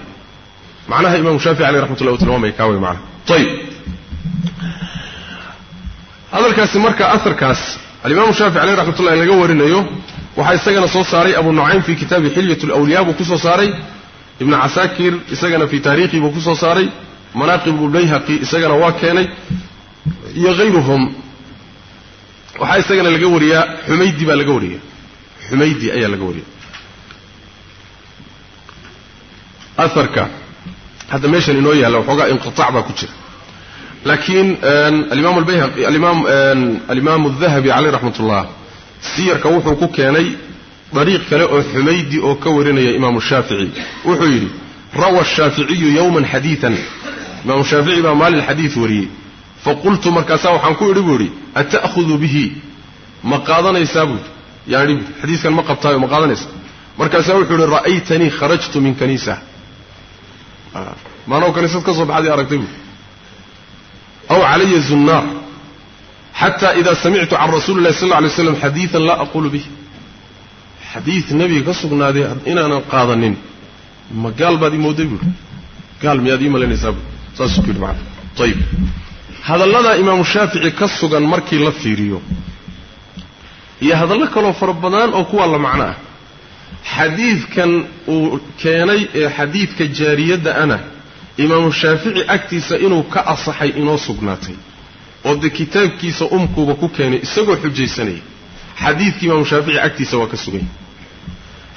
Macnaha imaamu shaafici aleyh raxmatullahi wa tilmaamaya kaa wey macnaha ayib hadalkaasi marka aharkaas alimaamu shaafici aleyh raxmatullahi laga warinayo waxaa isagana soo saaray abu nucaym fi kitaabi xilyat lwliya buu ku soo saaray ibnu casaakir isagana fii taariikhi buu ku soo saaray manaaqib lbayhaqi isagana waa keenay iyo hayruhum waxaa isagana laga wariyaa xumaydi baa laga wariya xumaydi ayaa laga wariya aharka hadda meeshan inoo yaalla waxoogaa inqiaac baa ku jira. Laakiin alimaam adahabi caleyh raxmat ullah siyarka wuxuu ku keenay dariiq kale oo xumaydi oo ka warinaya imaamu shaafici. Wuxuu yidhi rawa shaaficiyu yowman xadiian imaamu shaafici baa maalin xadiid wariyey. Faqultu markaasaa waxaan ku idhi buu idhi ata'hudu bihi? Ma qaadanaysaa buui yaani xadiiskan ma qabtaayo ma qaadanaysa. Markaasaa wuxuu ihi ra'aytanii kharajtu min kaniisa maanoo kaniisad ka soo baxadii aragtay buui aw calaya zunnaar xata ida samictu can rasuuli illahi sal alay slam xadiidan laa aqulu bih xadiid nebiga ka sugnaaday inaanan qaadanin. Ma gaal baad ii mooday buui gaal miyaad ii malaynaysaa buui saasuu ku yidhi macana ayib hadalladaa imaamu shaafici ka sugan markii la fiiriyo iyo hadallo kaloo fara badan oo kuwa la macno ah xadiidkan uu keenay ee xadiidka jaariyadda ana imaamu shaafici agtiisa inuu ka asaxay inoo sugnaatay oo dee kitaabkiisa umkuuba ku keenay isagoo xujaysanaya xadiidkii imaamu shaafici agtiisa waa ka suganya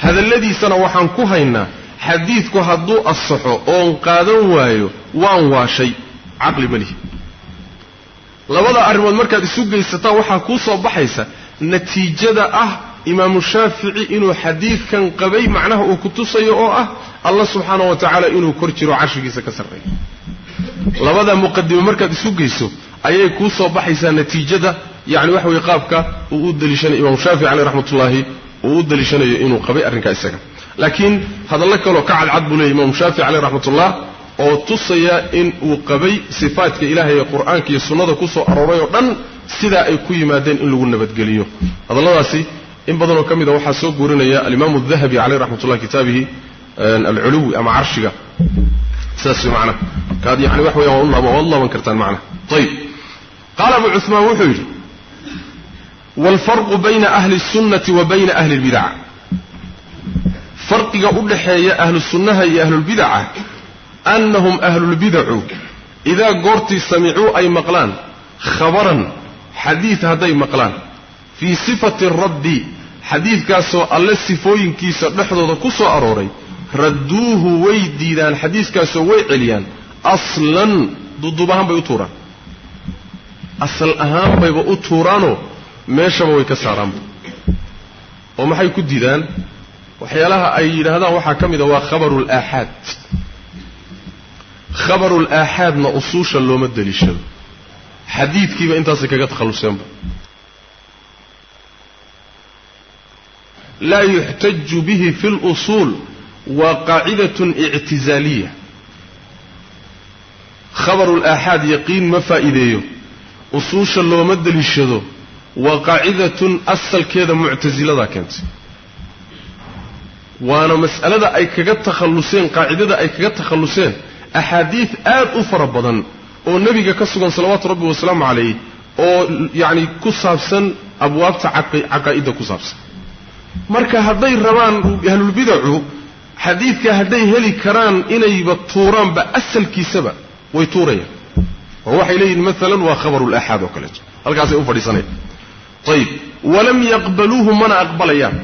hadalladiisana waxaan ku haynaa xadiidku hadduu asaxo oon qaadan waayo waan waashay. Caqli ma lihi. Labada arrimood markaad isu geysataan waxaa kuu soo baxaysa natiijada ah imaamu shaafici inuu xadiidkan qabay macnaha uu ku tusayo oo ah allah subxaana wa tacaala inuu kor jiro carshigiisa ka sarreeyo labada muqadimo markaad isu geyso ayay kuu soo baxaysaa natiijada yani waxa weye qaabka uu u daliishanayo imaamu shaafici caleyh raxmatullaahi uu u daliishanayo inuu qabay arrinkaa isaga. Laakiin hadallo kaloo ka cadcad buu leeyay imaamu shaafici caleyh raxmatullah oo tusaya in uu qabay sifaatka ilaahay ee qur'aanka iyo sunnada ku soo arooray oo dhan sidaa ay ku yimaadeen in lagu nabadgeliyo. Hadalladaasi in badanoo ka mida waxaa soo guurinaya alimaamu dahabi caleyh raxmatullah kitaabihi alculuwi ama carshiga. Saas mana kaad yani wax weya waa waa u laaban kartaan macnaha ayib qaala abu cuثmaan wuxuu yidhi waalfarqu bayna ahli الsunnati wa bayna ahli اlbidaca farqiga u dhexeeya ahlu sunnaha iyo ahlulbidaca annahum ahlulbidacu idaa goortii samicuu ay maqlaan khabaran xadiid hadday maqlaan fii sifati rabbi xadiidkaasoo alle sifooyinkiisa dhexdooda ku soo arooray radduuhu way diidaan xadiiskaasoo way celiyaan aslan duduub ahaan bay u tuuraan. Asal ahaan bayba u tuuraanoo meeshaba way ka saaraanba oo maxay ku didaan waxyaalaha ay yidhaahdaan waxaa ka mid a waa khabaru laaxaad khabaru laaxaadna usuusha looma deliishado. Xadiidkiiba intaasay kaga takhalluseenba laa yuxtaju bihi fi lusuul waa qaacidatun ictizaaliya. Khabaru laaxaad yaqiin ma faa'iideeyo. Usuusha looma deliishado waa qaacidatun asalkeeda muctasiladaa keentay. Waana mas'alada ay kaga takhalluseen qaacidada ay kaga takhalluseen axaadiid aad u fara badan oo nebiga ka sugan salawaatu rabbi wasalaamu calayh oo yacni ku saabsan abwaabta caqaa'idda ku saabsan marka hadday rabaan ahlulbidacu xadiidka hadday heli karaan inayba tuuraanba asalkiisaba way tuurayaan. Oo waxay leeyihiin maalan waa khabaru laaxaad oo kaleeto halkaasay u fadhiisanayaan. Ayib walam yaqbaluuhu mana aqbalayaan.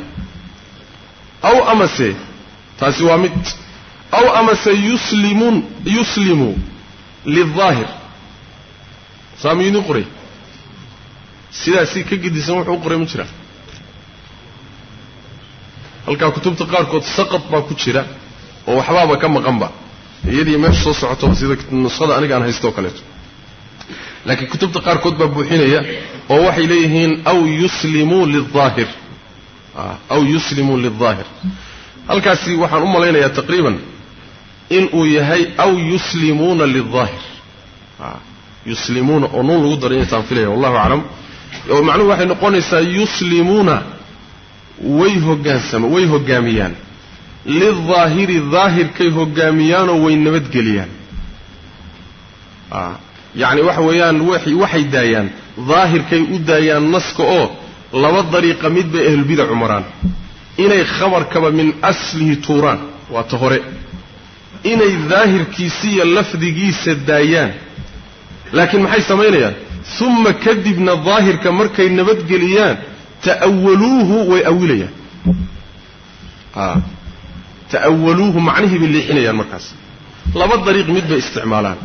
Aw amase taasi waa mid. Aw amase yuslimun yuslimu liلظaahir saa miyuu idin qoray sidaasi ka gedisan wuxuu u qoray ma jira halkaa kutubta qaarkood saqad baa ku jira oo waxbaaba ka maqanba. Iyadii meesha soo socoto sida nuskhada aniga aan haysto kaleeto. Laakiin kutubta qaarkood baa buuxinaya oo waxay leeyihiin aw yuslimuu liaahir ah, aw yuslimuu lildaahir halkaasi waxaan u malaynayaa taqriiban inuu yahay aw yuslimuuna liaahir ah, yuslimuuna oo nuun lagu daraynaysaan filaya wallahu aclam. Oo macnuhu waxay noqonaysaa yuslimuuna way hogaansama way hoggaamiyaan. Liلظaahiri daahirkay hoggaamiyaanoo way nabadgeliyaan yacni waxa weeyaan waxay daayaan. Daahirkay u daayaan naska oo laba dariiqa mid bay ahlulbidacu maraan inay khabarkaba min aslihi tuuraan waa ta hore. Inay daahirkiisiiyo lafdigiisa daayaan. Laakiin maxay samaynayaan uma kadibna daahirka markay nabadgeliyaan ta'awaluuhu way awilayaan ta'awaluuhu macnihii bay leexinayaan markaas. Laba dariiq mid bay isticmaalaan.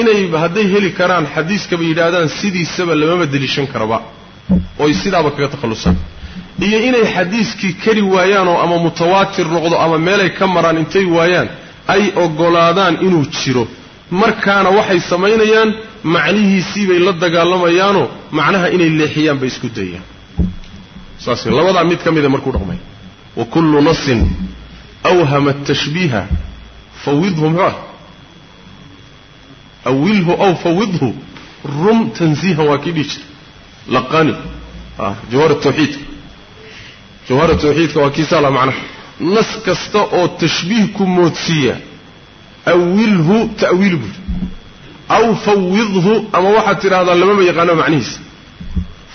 Inay hadday heli karaan xadiiskaba yidhaahdaan sidiisaba lamama deliishan karaba. Oy sidaaba kaga takhallusaan iyo inay xadiiskii kari waayaanoo ama mutawaatir noqdo ama meelay ka maraan intay waayaan ay oggolaadaan inuu jiro. Markaana waxay samaynayaan macnihiisii bay la dagaalamayaanoo macnaha inay leexiyaan bay isku dayaan saas labadaa mid ka mida markuu dhaqmay. Wa kullu nasin awhama tashbiiha fawidhu muxuuah awilhu aw fawidhu rum tansiihan waa kii dhihi jira laqani jawhar tawxiidka jawhar tawxiidka waa kii saala macnaha. Nas kasta oo tashbiih ku moodsiiya awilhu ta'wiil buuri aw fawidhu ama waxaad tidhahdaa lamama yaqaano macnihiisa.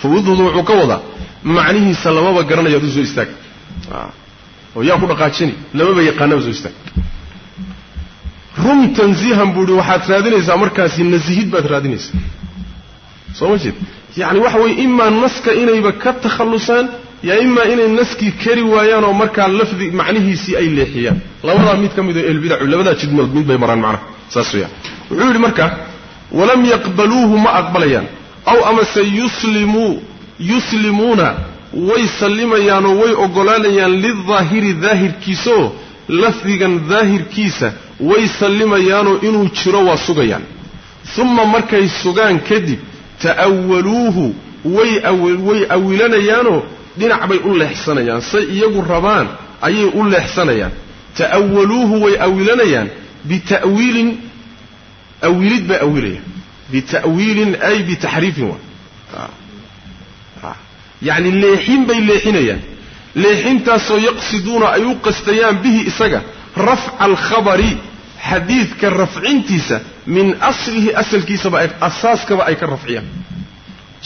Fawidhudu wuxuu ka wadaa macnihiisa lamaba garanayaad u soo istaag. Oo yaa ku dhaqaajini lamaba yaqaanaba soo istaag. Rum tansiihan buu ihi waxaad raadinaysaa markaasi nasihid baad raadinaysaa. Soo ma jeed yacni waxa weeye imaa naska inayba ka takhallusaan yaa imaa inay naskii kari waayaan oo markaa lafdi macnihiisii ay leexiyaan. Labadaa mid ka mid oo ehlbidacu labadaa jidmal mid bay maraan macnaha. Saas weeyaan. Wuxuu yidhi marka walam yaqbaluuhu ma aqbalayaan aw amase yuslimuu yuslimuuna way sallimayaanoo way oggolaanayaan lidaahiri daahirkiisaoo lafdigan daahirkiisa way sallimayaanoo inuu jiro waa sugayaan. Uma markay sugaan kadib ta'awaluuhu way way awilanayaanoo dhinac bay u leexsanayaan say iyagu rabaan ayay u leexsanayaan. Ta'awaluuhu way awilanayaan bita'wiilin awilid bay awilayaan. Bita'wiilin ay bitaxriifin waa yacni leexin bay leexinayaan. Leexintaasoo yaqsiduuna ay u qastayaan bihi isaga rafca alkhabari xadiidka rafcintiisa min aslihi asalkiisaba asaaskaba ay ka rafciyaan.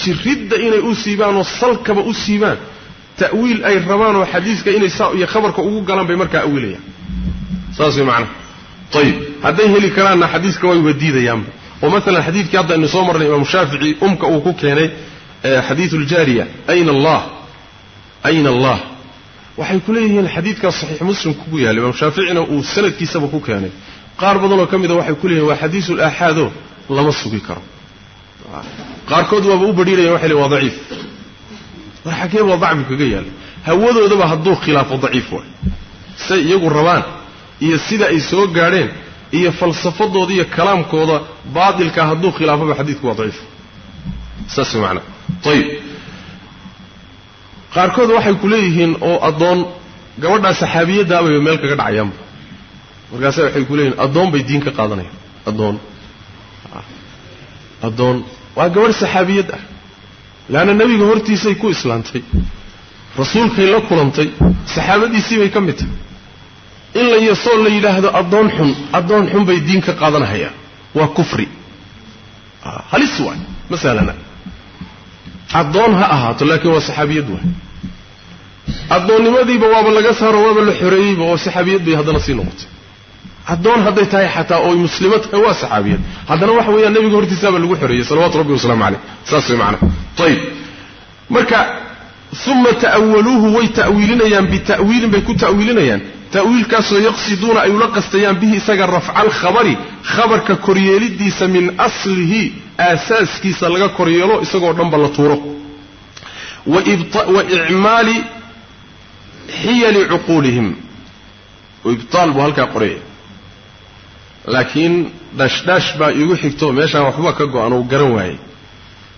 Jiridda inay u siibaan oo salkaba u siibaan ta'wiil ay rabaan oo xadiiska inay saa iyo khabarka ugu galaan bay markaa awilayaan. Saas way macnaha ayib hadday heli karaanna xadiiska way wadiidayaanba oo maalan xadiidkii hadda aynu soo marnay imaamu shaafici umka uu ku keenay xadiidu ljaariya ayna allah ayna allah. Waxay ku leeyihiin xadiidkaas saxiix muslim kugu yaalla imaam shaaficina uu sanadkiisaba ku keenay. Qaar badanoo ka mida waxay ku leeyihiin waa xadiisul aaxaado lama sugi karo. Qaarkood waaba u badhiirayan waxay lehin waa daciif. War xagee baa dacfi kaga yaalla hawadoodaba hadduu khilaafo daciif waay. Say iyagu rabaan iyo sida ay soo gaadheen iyo falsafadooda iyo kalaamkooda baatilka hadduu khilaafoba xadiidku waa daciif saas macana ayib qaarkood waxay ku leeyihiin oo addoon gabadhaa saxaabiyaddaabay meel kaga dhacayaanba markaase waxay ku leeyihiin addoon bay diin ka qaadanayaan. Addoon. Addoon. Waa gabadh saxaabiyad ah. Leanna nebiga hortiisay ku islaantay. Rasuulkay la kulantay. Saxaabadiisii bay ka mid tahay. In la yasoo la yidhaahdo addoon xun addoon xun bay diin ka qaadanahayaan. Waa kufri. Halis waay. Ma sahlana addoon ha ahaato laakiin waa saxaabiyad waay addoonnimadiiba waaba laga saaro waaba la xoreeyeyba oo saxaabiyad bay haddana sii noqotay. Addoon hadday tahay xataa ooy muslimo tahay waa saxaabiyad. Haddana waxa weeyaan nebiga hortiisaaba lagu xoreeyey salawatu rabbi wasalaamu caleyh saas way macana ayib marka uma ta'awaluuhu way ta'wiilinayaan bita'wiilin bay ku ta'wiilinayaan. Ta'wiilkaasoo yaqsiduuna ay ula qastayaan bihi isaga rafca alkhabari khabarka koryeelidiisa min aslihi aasaaskiisa laga koryeelo isagoo dhanba la tuuro. Wa icmaali xiyali cuquulihim ibtaal buu halkaa qoraya laakiin dhashdhaash baa iigu xigto meeshaan waxba ka go-an uu garan waayey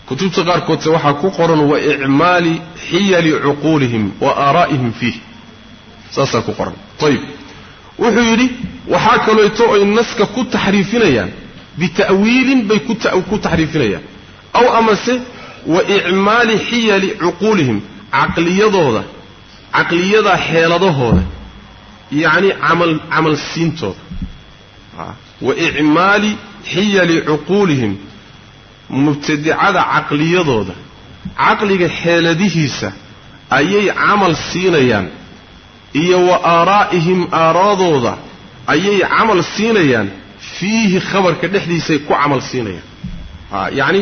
kutubta qaarkoodse waxaa ku qoran wa icmaali xiyali cuquulihim wa aaraa'ihim fiih. Saasaa ku qoran. Ayib wuxuu yidhi waxaa kaleeto ay naska ku taxriifinayaan bita'wiilin bay ku taxriifinayaan. Aw amase wa icmaali xiyali cuquulihim caqliyadooda caqliyadaa xeeladahooda yacni camal camal siintooda. Wa icmaali xiyali cuquulihim mubtadicada caqliyadooda caqliga xeeladihiisa ayay camal siinayaan iyo wa aaraa'ihim aaraadooda ayay camal siinayaan fiihi khabarka dhexdiisay ku camal siinayaan. Yacni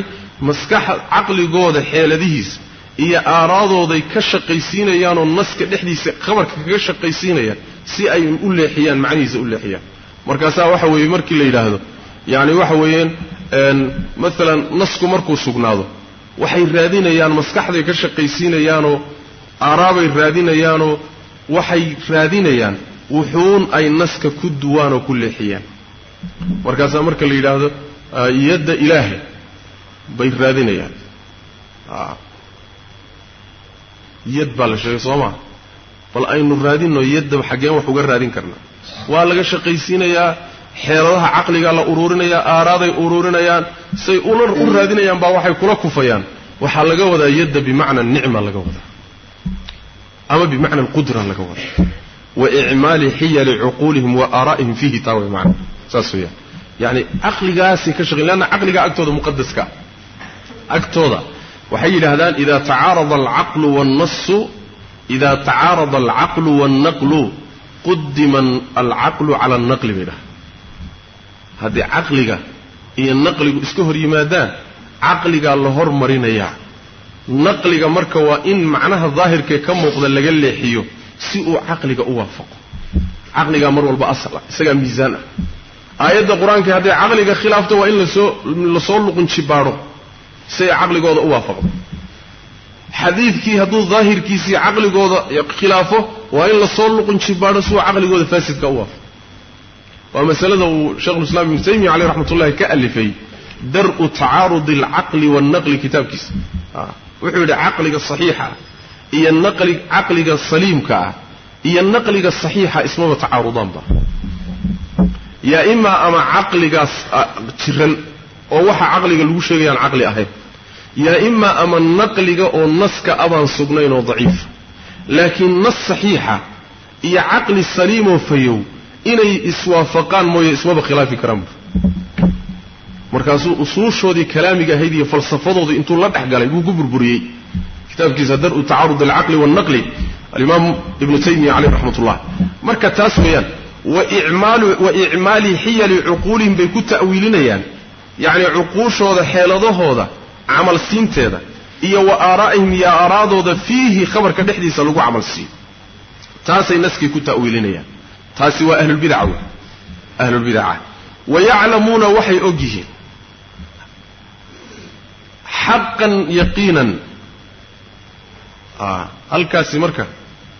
maskaxa caqligooda xeeladihiisa iyo aaraadooday ka shaqaysiinayaanoo naska dhexdiisa khabarka kaga shaqaysiinayaan si ay u leexiyaan macnihiisa u leexiyaan. Markaasaa waxa weeye markii la yidhaahdo yacni waxa weeyaan maalan nasku markuu sugnaado waxay raadinayaan maskaxday ka shaqaysiinayaanoo aaraabay raadinayaanoo waxay raadinayaan wuxuun ay naska ku duwaan oo ku leexiyaan. Markaasaa marka la yidhaahdo yadda ilaahay bay raadinayaan. Yad baa la sheegay soo maa bal aynu raadinno yadda xaggeen wax uga raadin karnaa waa laga shaqaysiinayaa xeeladaha caqligaa la uruurinayaa aaraaday uruurinayaan say u raadinayaan baa waxay kula kufayaan. Waxaa laga wadaa yadda bimacna nicma laga wadaa. Ama bimacna alqudra laga wadaa. Wa icmaali xiyali cuquulihim wa aaraa'ihim fiihi taa way macna saas weeyaan. Yacni caqligaasay ka shaqeyn leanna caqligaa agtooda muqadaska agtooda. Waxay yidhaahdaan ida tacaarada alcaqlu waannasu ida tacaarada alcaqlu waannaqlu qudima alcaqlu cala annaqli bay dhaha haddii caqliga iyo naqligu iska hor yimaadaan caqligaa la hormarinayaa. Naqliga marka waa in macnaha daahirkee ka muuqda laga leexiyo si uu caqliga u waafaqo. Caqligaa mar walba asala isagaa miisaan ah. Aayadda qur'aanka hadday caqliga khilaafto waa in la soo la soo luqunjibaadho si ay caqligooda u waafaqdo. Xadiidkii hadduu daahirkiisii caqligooda khilaafo waa in la soo luqunjibaadho si uu caqligooda faasidka u waafaqo waa masalada uu sheikhulislaam ibnu taymiya caleyh raxmat ullahi ka alifay dar-u tacaarudi alcaqli waannaqli kitaabkiisa. Wuxuu yidhi caqliga saxiixa iyo naqli caqliga saliimka ah iyo naqliga saxiixa ismaba tacaarudaanba yaa imaa ama caqligaas jiran oo waxa caqliga lagu sheegayaan caqli ahayn. Yaa imaa ama naqliga oo naska abaan sugnayn oo daciifa laakiin nas saxiixa iyo caqli saliimoo fayow inay iswaafaqaan mooye ismaba khilaafi karaanba markaasuu usuushoodii kalaamiga ahayd iyo falsafadoodii intuu la dhex galay buu ku burburiyey. Kitaabkiisa dar-u tacaarud alcaqli waalnaqli alimaam ibnu taymiya caleyh raxmat ullah marka taas weeyaan wa icmaali xiyali cuquulihim bay ku ta'wiilinayaan. Yacni cuquushooda xeeladahooda camal siinteeda iyo wa aaraa'ihim iyo aaraadooda fiihi khabarka dhexdiisa lagu camal siiyo taasay naskii ku ta'wiilinayaan taasi waa ahlulbidaca wey. Ahlulbidaca wayaclamuuna waxay og yihiin. Xaqan yaqiinan. Halkaasi marka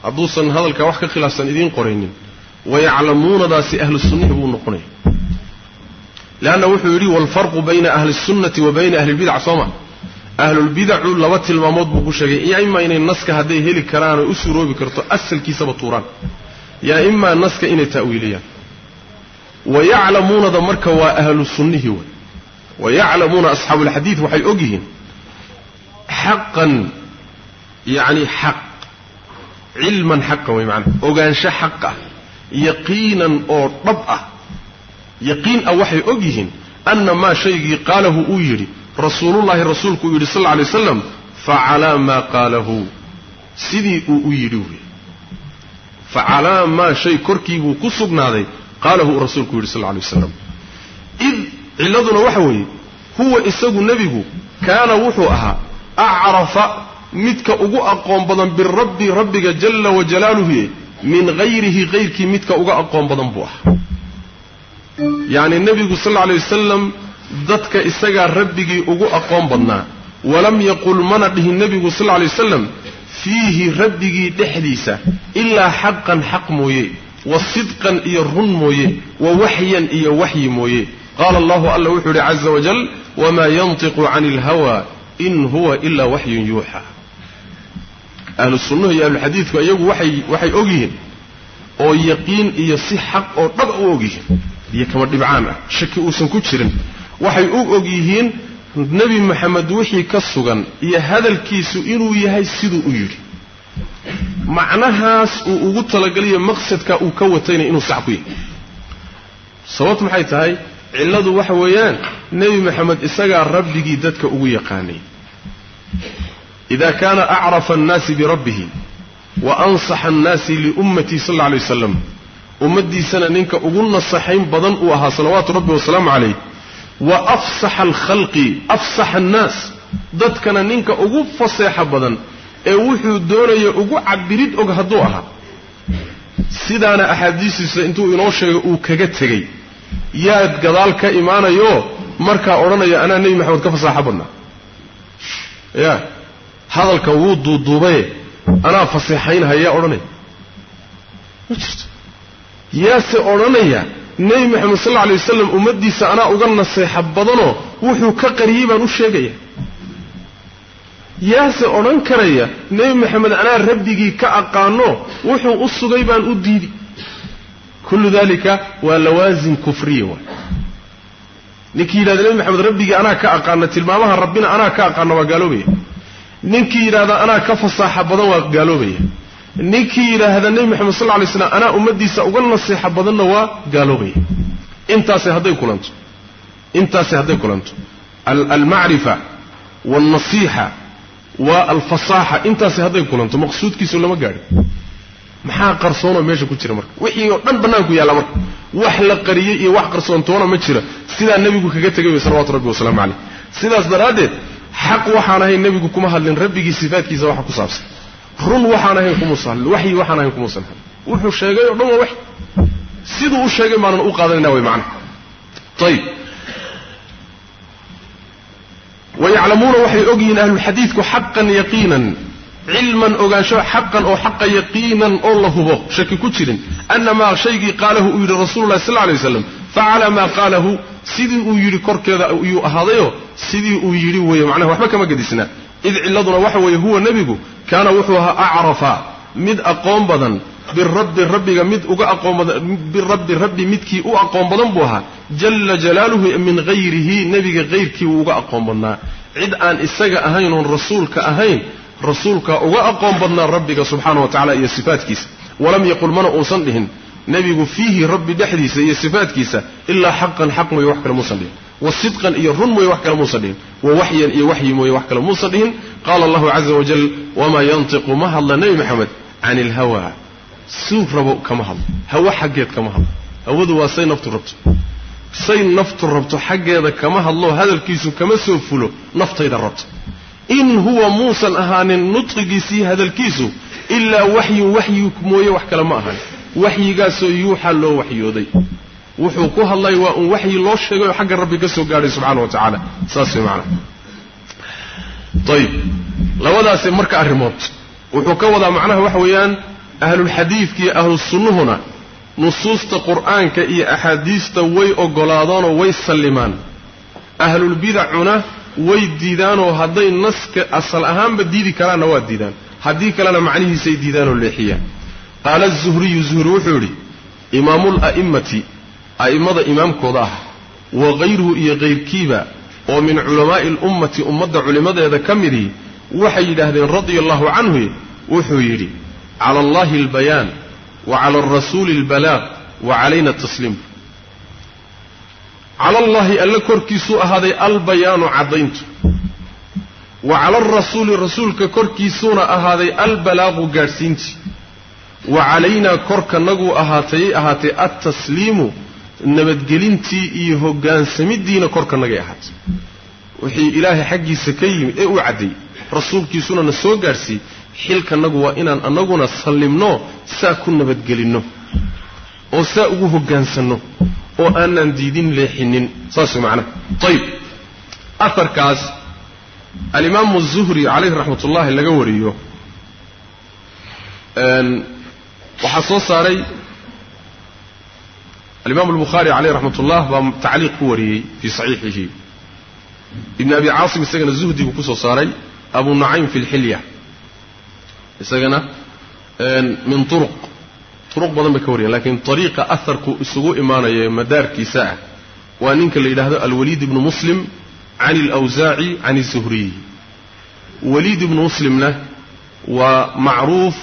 hadduusan hadalkaa wax ka khilaafsan idiin qoraynin wayaclamuunadaasi ahlu sunnihi buu noqonaya. Leanna wuxuu yidhi waalfarqu bayna ahli sunnati wa bayna ahli lbidac soo ma? Ahlulbidacu laba tilmaamood buu ku sheegay. Ya imaa inay naska hadday heli karaan oy u suroobi karto asalkiisaba tuuraan yaa imaa naska inay ta'wiiliyaan. Wayaclamuunada marka waa ahlu sunnihi way. Wayaclamuuna asxaabuulxadiid waxay og yihiin xaqan yacni xaq cilman xaqan way macanaa ogaansho xaq ah yaqiinan oo dhab ah. Yaqiin ah waxay og yihiin anna maa shaygii qaalahu uu yidhi rasuulullahi rasuulku uu yidhi sal alla lay waslam facalaa maa qaalahu. Sidii uu u yidhi wey facalaa maa shay korkiibuu ku sugnaaday qaalahu uu rasuulku yidhi sal alla lay waslam id cilladuna waxa weeye huwa isagu nebigu kaana wuxuu ahaa acrafa midka ugu aqoon badan birabbi rabbiga jalla wajalaaluhu min hayrihi hayrkii midka uga aqoon badan buu ahaa. Yacni nebigu sal alla lay wasalam dadka isagaa rabbigii ugu aqoon badnaa. Walam yaqul mana dhihin nebigu sal alla lay wasalam fiihi rabbigii dhexdiisa ilaa xaqan xaq mooye wa sidqan iyo run mooye wa waxyan iyo waxyi mooye. Qaala allahu alla wuxuu yidhi caza wajal wamaa yantiqu cani ilhawa in huwa ilaa waxyun yuuxa. Ahlu iyo ahluxadiidku iyagu waxay waxay og yihiin oo yaqiin iyo si xaq oo dhaba u og yihiin iyo kama dhibcaan ah shaki uusan ku jirin. Waxay u og yihiin nebi maxamed wixii ka sugan iyo hadalkiisu inuu yahay siduu u yidhi. Macnahaas uu ugu talagalayo maqsadka uu ka watayna inuu sax ku yahay. Sababtu maxay tahay? Cilladu waxa weeyaan nebi maxamed isagaa rabbigii dadka ugu yaqaanay. Ida kaana acrafa annaasi birabbihi wa ansaxa annaasi liummatii sal alla alay wasalam ummaddiisana ninka ugu nasaxayn badan uu ahaa salawaatu rabbi wasalaamu calayh wa afsaxa alkhalqi afsaxa annaas. Dadkana ninka ugu faseexa badan ee wuxuu doonaya ugu cabirid og hadduu ahaa sidaana axaadiistiisa intuu inoo sheegay uu kaga tegey yaad gadaal ka imaanayo markaa odhanaya anaa nebi maxamed ka fasaaxo badnaa. Ya hadalka wuu duuduubaye anaa faseexaynhayaa odhanaya ma jirto. Yaase odhanaya nebi maxamed sal alla alay wasalam ummaddiisa anaa uga naseexa badanoo wuxuu ka qariyey baan u sheegaya. Yaase odhan karaya nebi maxamed anaa rabbigii ka aqaano wuxuu u sugay baan u diidi. Kullu dalika waa lawaasim kufriya waay ninkii yidhahda nebi maxamed rabbigii anaa ka aqaana tilmaamaha rabbina anaa ka aqaana waa gaaloobaya. Ninkii yidhahda anaa ka fasaaxa badan waa gaaloobaya ninkii yidhaahda nebi maxamed sal lay slam anaa ummaddiisa uga naseexa badanna waa gaaloobaya intaasi hadday kulanto. Intaasi hadday kulanto. Almacrifa waalnasiixa waa alfasaaxa intaasi hadday kulanto. Maqsuudkiisu lama gaadhin. Maxaa qarsoonoo meesha ku jira marka? Wixii oo dhan bannaanku yaalla marka. Wax la qariyey iyo wax qarsoontoona ma jira. Sidaa nebigu kaga tegay way salawatu rabbi wasalaamu caleyh sidaas daraaddeed xaq waxaan ahayn nebigu kuma hadlin rabbigii sifaadkiisa waxa ku saabsan run waxaan ahayn kumuusa hadlin waxyi waxaan ahayn kumuusan hadlin wuxuu sheegay oo dhan waa wax. Siduu u sheegay baanan u qaadanayna way macnaha ayib wayaclamuuna waxay og yihiin ahlulxadiidku xaqan yaqiinan cilman ogaansho xaqan oo xaqa yaqiinan oo la hubo. Shaki ku jirin. Ana maa shaygii qaalahu uu yidhi rasulullahi sal lla lay facala maa qaalahu. Sidii uu yidhi korkeeda iyuu ahaadayoo sidii uu yidhi weeye macnaha waxba kama gedisnaa. Id cilladuna waxa weeye huwa nebigu kaana wuxuu ahaa acrafa mid aqoon badan birabbi rabbiga mid uga aqoon badan birabbi rabbi midkii u aqoon badan buu ahaa. Jalla jalaaluhu min hayrihi nebiga hayrkii wuu uga aqoon badnaa. Cid aan isaga ahayn oon rasuulka ahayn rasuulka uga aqoon badnaa rabbiga subxaana wa tacala iyo sifaatkiisa. Walam yaqul mana uusan dhihin nebigu fiihi rabbi dhexdiisa iyo sifaatkiisa ilaa xaqan xaq mooye wax kale muusan dhihin. Wa sidqan iyo run mooye wax kale muusan dhihin. Wa waxyan iyo waxyi mooye wax kale muusan dhihin. Qaala allahu caza wajal wamaa yantiqu ma hadla nebi maxamed can ilhawa suu rabo kama hadlo hawo xaggeed kama hadlo. Hawadu waa say naftu rabto. Say naftu rabto xaggeeda kama hadlo hadalkiisu kama soo fulo naftayda rabto. In huwa muusan ahaanin nudqigiisii hadalkiisu ilaa waxyun waxyi mooye wax kale ma ahan waxyigaasoo yuuxa loo waxyooday. Wuxuu ku hadlay waa un waxyi loo sheegay oo xagga rabbi ka soo gaadhay subxaana wa tacaala. Saas way macana ayib labadaasi marka arrimood. Wuxuu ka wadaa macnaha waxa weeyaan ahlulxadiidka iyo ahlusunnuhuna nusuusta qur'aanka iyo axaadiista way oggolaadaanoo way sallimaan. Ahlulbidacuna way diidaanoo hadday naska asal ahaanba diidi karaanna waa diidaan. Haddii kalena macnihiisay diidaanoo leexiyaan qaala azuhriyu zuhri wuxuu yidhi imaamula'immati a'immada imaamkooda ah wa hayruhu iyo kayrkiiba oo min culamaa'i alummati ummadda culimmadeeda ka midii waxay yidhaahdeen radia allahu canhu wuxuu yidhi cala allahi albayaan wa cala alrasuuli albalaaq wa calayna tasliim cala allaahi alle korkiisuu ahaaday albayaanu caddayntu wa cala alrasuuli rasuulka korkiisuuna ahaaday albalaaqu gaadhsiintii wa calaynaa korkanaguu ahaatayay ahaatay altasliimu nabadgelintii iyo hoggaansamiddiina korkanagay ahaatay. Wixii ilaahay xaggiisa ka yimid ee uu cadday rasuulkiisuna na soo gaadhsiiyey xilkanagu waa inaan annaguna sallimno saa ku nabadgelinno oo saa ugu hoggaansanno oo aanaan diidin leexinin saas way macnaha ayib aharkaas alimaamu zuhri calayhi raxmat ullaahi laga wariyo waxaa soo saaray alimaam albukhaari caleyh raxmat ullah baa tacliiq ku wariyey fii saxiixihi. Ibn abi caasim isagana zuhdi buu ku soo saaray abu nucaym fi lxilya isagana min uruq uruq badan bay ka wariyeen lakiin ariiqa aharku isugu imaanaya madaarkiisa ah. Waa ninka la yidhaahdo alwaliid ibnu muslim can alawsaaci can izuhriy waliid ibnu muslimna waa macruuf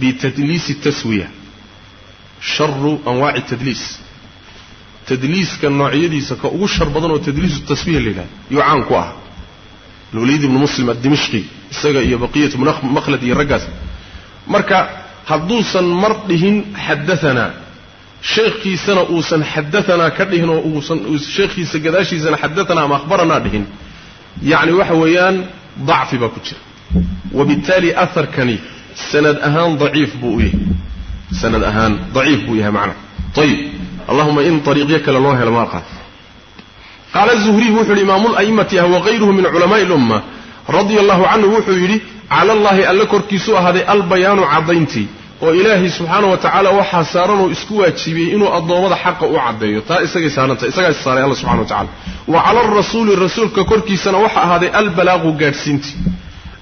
bitadliisi taswiya sharu anwaaci tadliis tadliiska noocyadiisa ka ugu shar badan oo tadliisu taswiya la yidhahdo yuu caan ku ah alwaliid ibnu muslim addimishqi isaga iyo baqiyatu makhlad iyo raggaas marka hadduusan mar dhihin xadaanaa sheekhiisana uusan xadaanaa ka dhihin oo uusan sheekhiisa gadaashiisana xadaanaa ama akhbaranaa dhihin yacni waxa weeyaan dacfi baa ku jira wabittaali aharkani sanad ahaan daciif buu u yahay. Sanad ahaan daciif buu yahay macna. Ayib allahuma in ariiqyo kale loo helo ma aqaan. Qaala zuhriy wuxuu yidhi imaamula'immati ah wagayruhu min culamaai lumma radia allahu canhu wuxuu yidhi cala allaahi alle korkiisuu ahaaday albayaanu caddayntii oo ilaahay subxaana wa tacaala waxaa saaranoo isku waajibiyey inuu addoommada xaqa u caddeeyo. Taa isagay saaranta isagaa is saaray alla subxana wa tacala wa cala alrasuuli rasuulka korkiisana waxa ahaaday albalaaqu gaadhsiintii.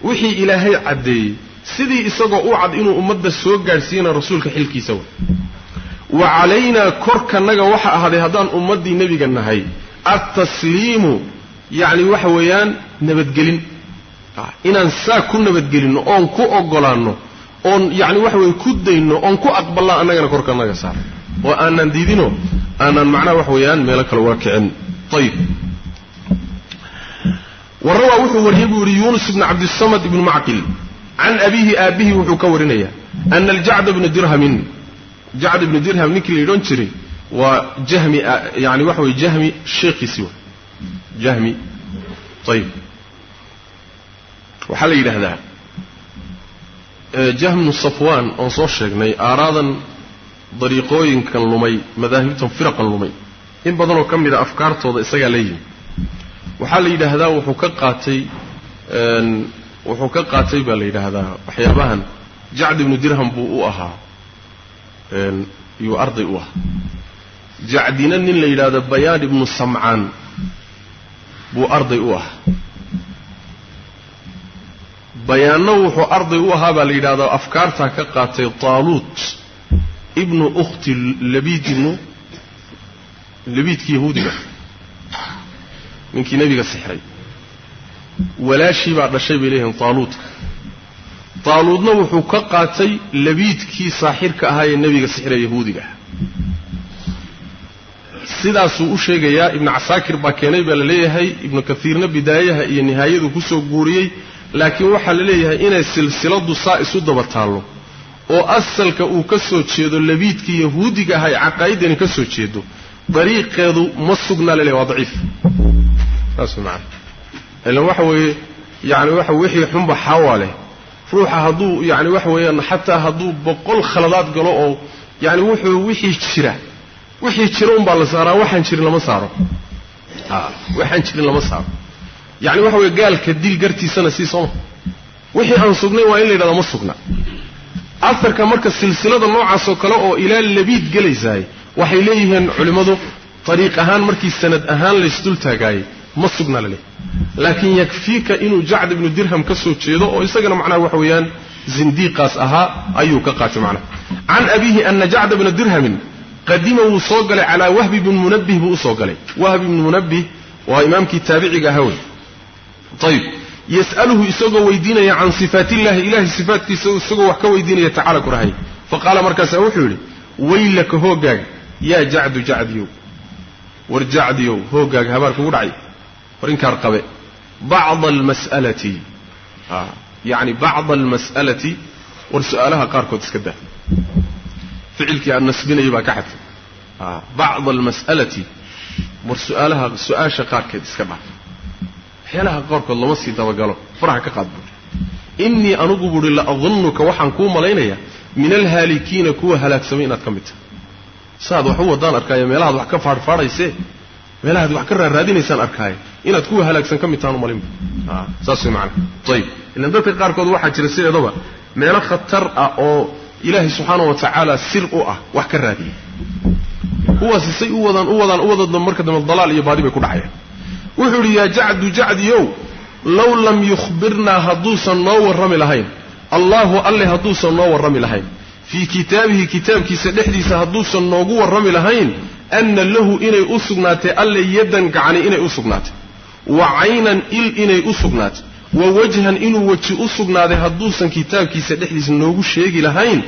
Wixii ilaahay caddeeyey sidii isagoo u cad inuu ummadda soo gaadhsiiyana rasuulka xilkiisa wa wa calaynaa korkanaga waxa ahaaday haddaan ummaddii nebiga nahay altasliimu yacni waxa weeyaan nabadgelin. Inaan saa ku nabadgelinno oon ku oggolaanno oon yacni waxa weye ku dayno oon ku aqbalnaa annagana korkanaga saar. Oo aanaan diidino aanaan macnaha waxa weeyaan meelo kale uga kicin. Ayib warawaa wuxuu wariyey buu yidhi yuunus ibnu cabdisamad ibnu macqil can abiihi aabbihi wuxuu ka warinayaa ana aljacda bna dirhamin. Jacd ibnu dirham ninkii la yidhan jiray waa jahmi yani waxa weye jahmi sheekhiisii wa jahmi. Ayib waxaa la yidhaahdaa jahmnu safwaan oon soo sheegnay aaraadan dariiqooyinkan lumay madaahibtan firaqan lumay in badanoo ka mida afkaartooda isagaa la yimi. Waxaa la yidhaahdaa wuxuu ka qaatay wuxuu ka qaatay baa la yidhaahdaa waxyaabahan jacd ibnu dirham buu u ahaa yuu arday u ahaa. Jacdina nin la yidhaahdo bayaan ibnu samcaan buu arday u ahaa. Bayaanno wuxuu arday u ahaa baa la yidhahdaa afkaartaa ka qaatay taaluut ibnu ukhti labiid ibnu labiidkii yahuudiga ninkii nebiga sixray walaashii baa dhashay bay leeyihiin taaluutka taaluudna wuxuu ka qaatay labiidkii saaxirka ahaa ee nebiga sixray yahuudiga. Sidaasuu u sheegayaa ibnu casaakir baa keenay baa la leeyahay ibnu kaiirna bidaayaha iyo nihaayadu ku soo guuriyey laakiin waxaa la leeyahay inay silsiladu saa isu daba taallo oo asalka uu ka soo jeedo labiidkii yahuudiga ahaa ee caqaa'idani ka soo jeedo dariiqeedu ma sugnaa la leeyahy waa daciif. Saas maana ilan waxa weeye yani waxa wixii xunba xaawaa leh. Ruuxa hadduu yani waxa weeyaan xataa hadduu boqol khaladaad galo oo yani wuxuu wixii jira. Wixii jira unbaa la saaraa waxaan jirin lama saaro. Waxaan jirin lama saaro. Yacni waxa weye gaalka dil gartiisana sii sooma wixii aan sugnayn waa in la yidhahda ma sugna. Aharka marka silsilada noocaasoo kale oo ilaa labiid gelaysaay waxay leeyihiin culimmadu ariiq ahaan markii sanad ahaan laysdul taagaayey ma sugna laleh laakiin yakfiika inuu jacd ibnu dirham ka soo jeedo oo isagana macnaha waxa weeyaan zindiiqaas ahaa ayuu ka qaatay macnaha. Can abiihi ana jacda bna dirhamin qadima wuu soo galay calaa wahbi bni munabbih buu u soo galay. Wahbi ibni munabbih waa imaamkii taabiciga ahaa wey ayib yas'aluhu isagoo weydiinaya can sifaat illahi ilahay sifaatkiisa isagoo wax ka weydiinaya tacala kurahay faqaala markaasaa wuxuu yidhi waylaka hoogaaga. Yaa jacdu jacdiyow. War jacdiyow hoogaaga habaar kugu dhacay war inkaar qabe. Bacda almas'alati. Yacni bacda almas'alati war su'aalaha qaarkood iska daa. Ficilkii aan nasbinayay baa ka xadfay. Bacda almas'alati war su'aalaha su'aasha qaarkeed iska dhaaf waxyaalaha qaarkood lama sii dabagalo faraha ka qaad buuri innii anugu buuhi la adunnuka waxaan kuu malaynayaa min alhaalikiina kuwa halaagsamay inaad ka mid tahay. Saaad wax u wadaan arkaayo meelahaad wax ka faadhfaadhaysee meelahaad wax ka raarraadinaysaan arkaaye inaad kuwa halaagsan ka mid tahaan u malaynba saas way macana ayib ilan dadka qaarkood waxaa jira sideedaba. Meelo khatar ah oo ilaahay subxaana wa tacaala sir u ah wax ka raadiya. Kuwaasi say u wadaan u wadaan u wada marka dambe dalaal iyo baadi bay ku dhacayaan wuxuu idhi yaa jacdu jacdiyow low lam yukhbirnaa hadduusan noo warrami lahayn. Allaahu alle hadduusan noo warrami lahayn fii kitaabihi kitaabkiisa dhexdiisa hadduusan noogu warrami lahayn anna lahu inay u sugnaatay alle yaddan gacani inay u sugnaatay. Wa caynan il inay u sugnaatay. Wa wajhan inuu weji u sugnaaday hadduusan kitaabkiisa dhexdiisa noogu sheegi lahayn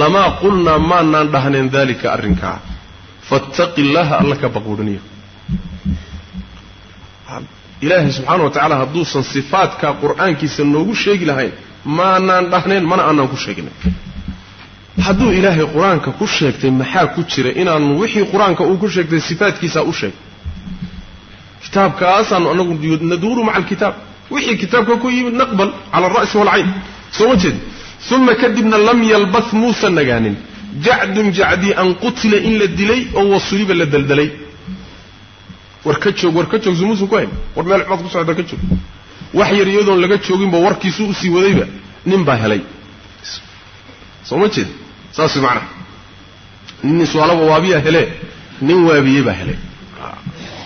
lamaa qulnaa maanaan dhahneen daalika arrinkaa fattaqi illaaha alla ka baquudhaniyo ilaahay subxaana wa tacaala hadduusan sifaadka qur'aankiisa noogu sheegi lahayn maanaan dhahneen mana aanaan ku sheeginayn hadduu ilaahay qur'aanka ku sheegtay maxaa ku jira inaanu wixii qur'aanka uu ku sheegtay sifaadkiisaa u sheeg kitaabkaasaanu anagu naduuru maca alkitaab. Wixii kitaabka ku yimid naqbal cala alra'si waalcayn soo ma jeed uma kadibna lam yalbath muusan nagaanin. Jacdun jacdii an qutila in la dilay oo wasuliba la daldalay. War ka joog war ka joog sumuusan ku hayn war meel xumaad ku socda ka joog. Wax yar iyadoon laga jooginba warkiisu u sii wadayba nin baa helay. Soo ma jeed saas macnaha nin iswaalaba waabiyaa helee nin waabiyey baa helay.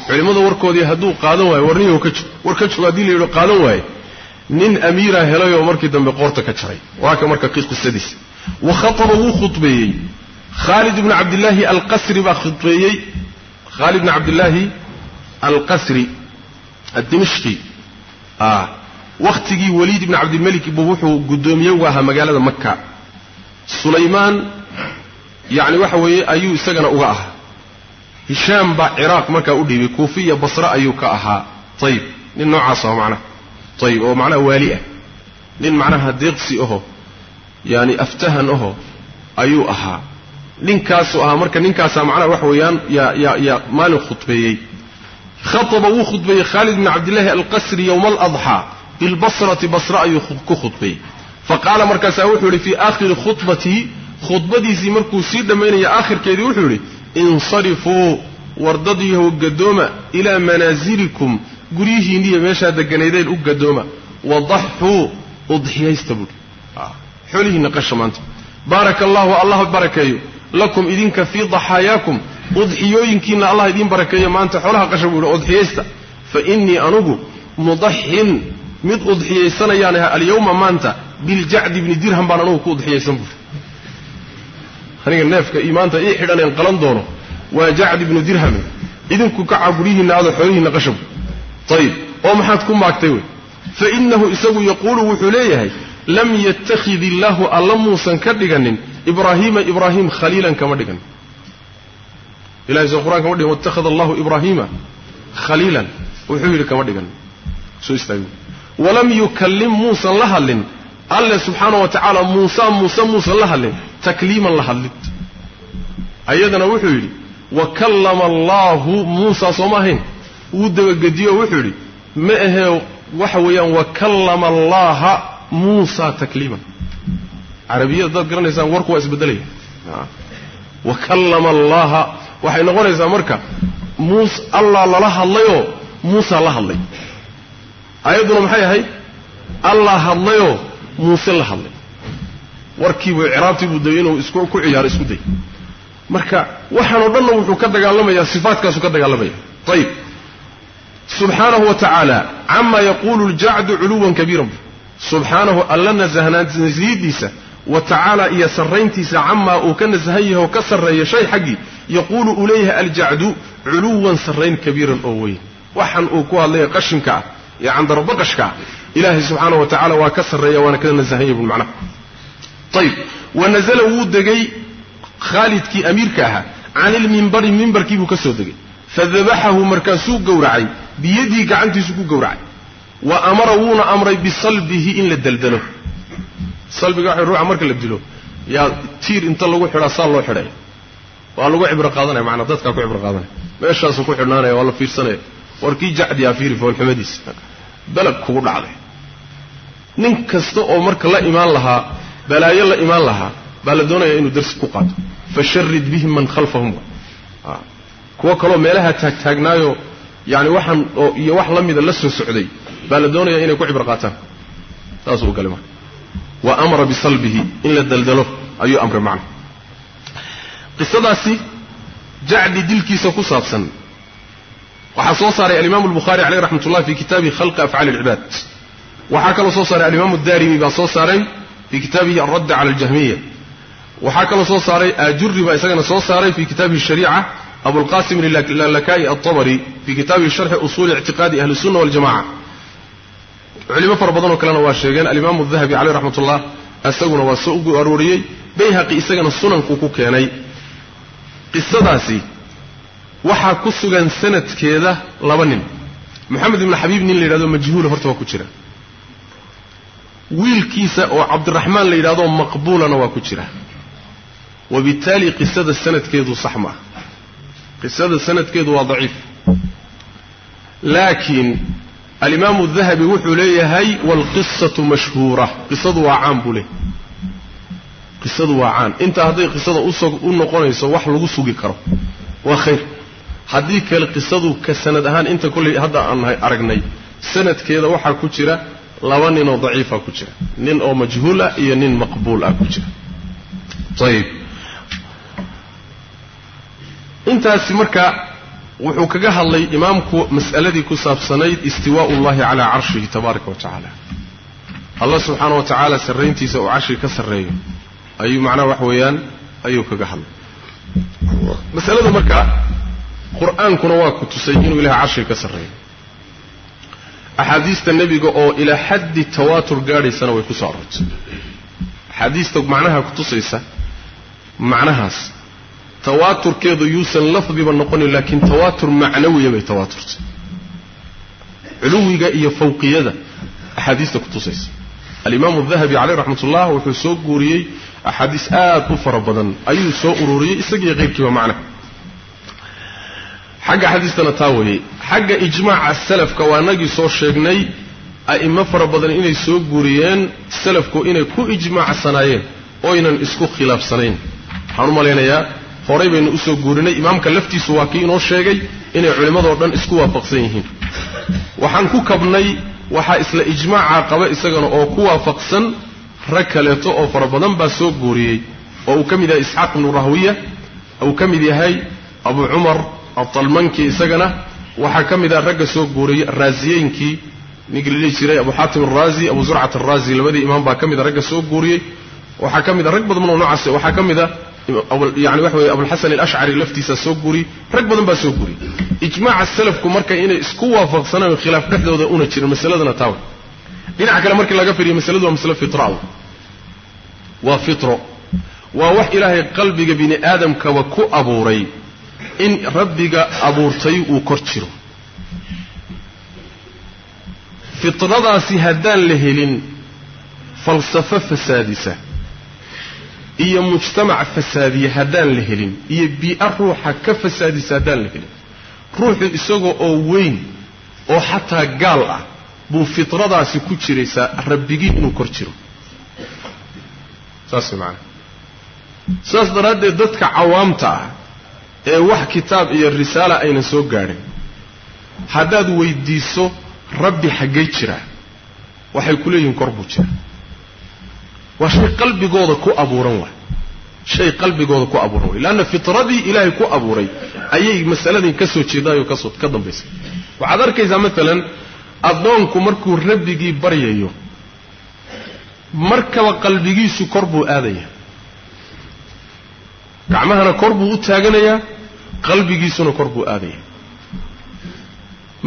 Culimmada warkoodii hadduu qaadan waayo war ninyow ka joog war ka joog haddii la yidho qaadan waaye nin amiiraa helayoo markii dambe qoorta ka jaray. Waa ka marka qisadiisa wa khataba wuu khudbeeyey. Khaalid ibnu cabdillaahi alqasri baa khudbeeyey. Khaalid ibnu cabdillaahi alqasri addimishqi. Wakhtigii waliid ibni cabdilmelik buu wuxuu guddoomiye uga ahaa magaalada maka sulaymaan yacni waxa weeye ayuu isagana uga ahaa. Hishaam baa ciraaq markaa u dhiibay kuufiya basre ayuu ka ahaa. Ayib nin noocaas aho macnaha ayib oo macnaha waali ah. Nin macnaha deeqsi aho yaani aftahan aho ayuu ahaa. Ninkaasuu ahaa marka ninkaasaa macnaha waxa weeyaan yaa yaa yaa maalin khudbeeyey. Khaطba wuu khudbeeyey khaalid bn cabdillaahi alqasri yowma aladxaa bilbasrati basre ayuu ku khudbeeyey faqaala markaasaa wuxuu yidhi fii aakhiri khudbatihi khudbadiisii markuu sii dhammaynaya aakhirkeedii wuxuu yidhi insarifuu wardadiihow gadooma ilaa manaasilikum guryihiinniyo meeshaa deganaydeen u gadooma. Wadaxuu udxiyaysta buuhi xoolihiinna qasha maanta. Baaraka allahu allah barakeeyo. Lakum idinka fii daxaayaakum udxiyooyinkiinna allah idiin barakeeyo maanta xoolaha qasha buu yidhi udxiyaysta. Fa innii anugu mudaxin mid udxiyaysanayaan aha alyawma maanta biljacdi bni dirham baan anugu ku udxiyaysan buuri aniga neefka io maanta ii xidhaneen qalan doono waa jacd ibnu dirhamin idinku kaca guryihiinna ado xoolihiinna qashabu ayib oo maxaad ku maagtay wey? Fa innahu isagu yaquulu wuxuu leeyahay lam yattakhid illaahu alla muusan ka dhiganin ibraahiima ibraahim khaliilan kama dhiganin ilahay soo quraan kama dhigan waittakhada allahu ibraahiima khaliilan. Wuxuu yidhi kama dhiganin soo istaagi walam yukallim muusan la hadlin alle subxaana wa tacaala muusa muuse muusan la hadlin takliiman la hadlid ayadana wuxuu yidhi wa kallama allaahu muusa sooma ahayn. Wuu dabagediyo wuxuu yidhi ma ahee waxa weeyaan wa kallama allaaha muusa takliiman. Carabiyada haddaad garanaysaan warku waa isbedelaya. Wa kallama allaaha waxay noqonaysaa marka muus allah lala hadlayoo muusa la hadlay. Ayadduna maxay ahayd allah hadlayoo muuse la hadlay. Warkiibuu icraabtii buu dayay inuu isku ku ciyaaro isku day. Marka waxaanoo dhanna wuxuu ka dagaalamayaa sifaatkaasuu ka dagaalamaya. Ayib subxaanahu wa camaa yaquulu ljacdu culuwan kabiiran. Subxaanahu alla nasahnaansiidiisa wa tacaala iyo sarrayntiisa camaa uu ka nasahan yahay oo ka sarreeya shay xaggii yaquulu uu leeyahay aljacdu culuwan sarrayn kabiiran oo weyn. Waxan uu ku hadlaya qashinka ah ee candarobaqashka ah ilaahay subxaanahu wa tacala waa ka sarreeya waana ka nasahan yahay bul macnaha ayib wa nazala wuu degay khaalidkii amiirka ahaa can ilmimbari mimbarkii buu ka soo degay. Fadabaxahu markaasuu gowracay biyadii gacantiisu ku gowracay. Wa amara wuuna amray bisalbihi in la deldelo salbiga waxa ruuxa marka la dilo. Yaa tiir inta lagu xidhaa saa loo xidhaya waa lagu cibro qaadanaya macanaa dadkaa ku cibro qaadanaya. Meeshaasuu ku xidhnaanaya waa la fiirsanaya warkii jacdiyaa fiiri foolxumadiisa belag kugu dhacday nin kasta oo marka la imaan lahaa balaayo la imaan lahaa baa la doonaya inuu darsi ku qaato. Fasharid bihim man khalfahum. Kuwo kaloo meelaha taagtaagnaayo yani waxaan oo iyo wax la mida la soo socday baa la doonaya inay ku cibro qaataan. Saasuu u galay marka. Wa amara bisalbihi in la daldalo ayuu amray macna qisadaasi jacdi dilkiisa ku saabsan. Waxaa soo saaray alimaamu albukhaari caleyh raxmat fi kitaabihi khalqi afcaali alcibaad waxaa kaloo soo saaray alimaamu daarimi baa soo saaray fii kitaabihi alradd cala aljahmiya. Waxaa kaloo soo saaray ajuri baa isagana soo saaray fi kitaabihi shariica abulqasim lalaka'i altabari fii kitaabihi sharxi usuuli ictiqaadi ahli sunna waljamaca culimo fara badanoo kalena waa sheegeen alimaamu dahabi caleyh raxmat ullah isaguna waa soo ugu arooriyey bayhaqi isagana sunanku ku keenay. Qisadaasi waxaa ku sugan sanadkeeda laba nin. Moxamed ibnu xabiib nin la yidhahdo majhuula horta waa ku jira wiilkiisa oo cabdiraxmaan la yidhahdo maqbuulana waa ku jira. Wabittaali qisada sanadkeedu sax maaha qisada sanadkeedu waa daciif. Laakiin alimaamu dahabi wuxuu leeyahay waalqisatu mashhuura. Qisadu waa caan buu leeyahy qisadu waa caan. Intaa hadday qisada u noqonayso wax lagu sugi karo. Waa khayr. Haddii kale qisadu ka sanad ahaan inta kolley hadda aan aragnay sanadkeeda waxaa ku jira laba ninoo daciifa ku jira. Nin oo majhuul ah iyo nin maqbuul ah ku jira. Ayib intaasi marka wuxuu kaga hadlay imaamku mas'aladii ku saabsanayd istiwaa'u ullahi calaa carshihi tabaaraka wa tacaala. Allah subxaana wa tacaala sarrayntiisa uu carshigi ka sarreeyo ayuu macnaha wax weeyaan ayuu kaga hadlay. Masalada marka qur'aankuna waa ku tusay inuu ilahay carshiga ka sarreeyo axaadiista nebiga oo ilaa xaddi tawaatur gaadhaysana way ku soo aroortay. Axaadiista macnaha ku tusaysa macnahaas tawaaturkeedu yuusan lafdiba noqonin laakiin tawaatur macnawiya bay tawaaturtay. Culuwiga iyo fawqiyada axaadiista ku tusaysa. Alimaamu dahabi caleyh raxmat ullah wuxuu soo guuriyey axaadiis aad u fara badan ayuu soo ururiyey isagiiyo qayrkiiba macnaha xagga xadiistana taa weeyey xagga ijmaaca salafka waa nagii soo sheegnay a'imo fara badan inay soo guuriyeen salafku inay ku ijmaacsanaayeen oynan isku khilaafsanayn. Waxaan u malaynayaa horay baynu u soo guurinay imaamka laftiisu waa kii inoo sheegay inay culimmadoo dhan isku waafaqsan yihiin. Waxaan ku kabnay waxaa isla ijmaaca qaba isagana oo ku waafaqsan rag kaleeto oo fara badan baa soo guuriyey. Oo uu ka mid yahay isxaaq ibnu rahwiya uu ka mid yahay abu cumar atalmanki isagana waxaa ka mid ah ragga soo guuriyey raasiyeynkii ninkii la dhihi jiray abu xaatim araazi abu zurcat araazi labadii imaam baa ka mid a ragga soo guuriyey. Waxaa ka mid a rag badan oo noocaas waxaa ka mid a yani waxa weye abulxasan alashcari laftiisa soo guuriyey. Rag badan baa soo guuriyey. Ijmaaca salafku marka inay isku waafaqsanaan khilaaf dhexdooda una jirin masaladana taawa dhinaca kale markii laga firiyo masaladu waa masalo fitra waa fitro. Waa wax ilaahay qalbiga bini aadamkaba ku abuuray in rabbiga abuurtay uu kor jiro. Fitradaasi haddaan la helin falsafo fasaadisa iyo mujtamac fasaadiya haddaan la helin iyo bii-a ruuxa ka fasaadisa haddaan la helin ruuxu isagoo oo weyn oo xataa gaal ah buu fitradaasi ku jiraysaa rabbigii inuu kor jiro. Saas way macanaha saas daraaddeed dadka cawaamta ah ee wax kitaab iyo risaala aynan soo gaadhin. Haddaad weydiiso rabbi xaggay jiraa. Waxay ku leeyihiin kor buu jira waa shay qalbigooda ku abuuran waay shay qalbigooda ku abuuran way leanna fitradii ilaahay ku abuuray ayay masaladan ka soo jeedaayoo ka soo ka dambaysay. Waxaad arkaysaa maalan addoonku markuu rabbigii baryayo markaba qalbigiisu kor buu aadaya gacmahana kor buu u taaganayaa qalbigiisuna kor buu aadaya.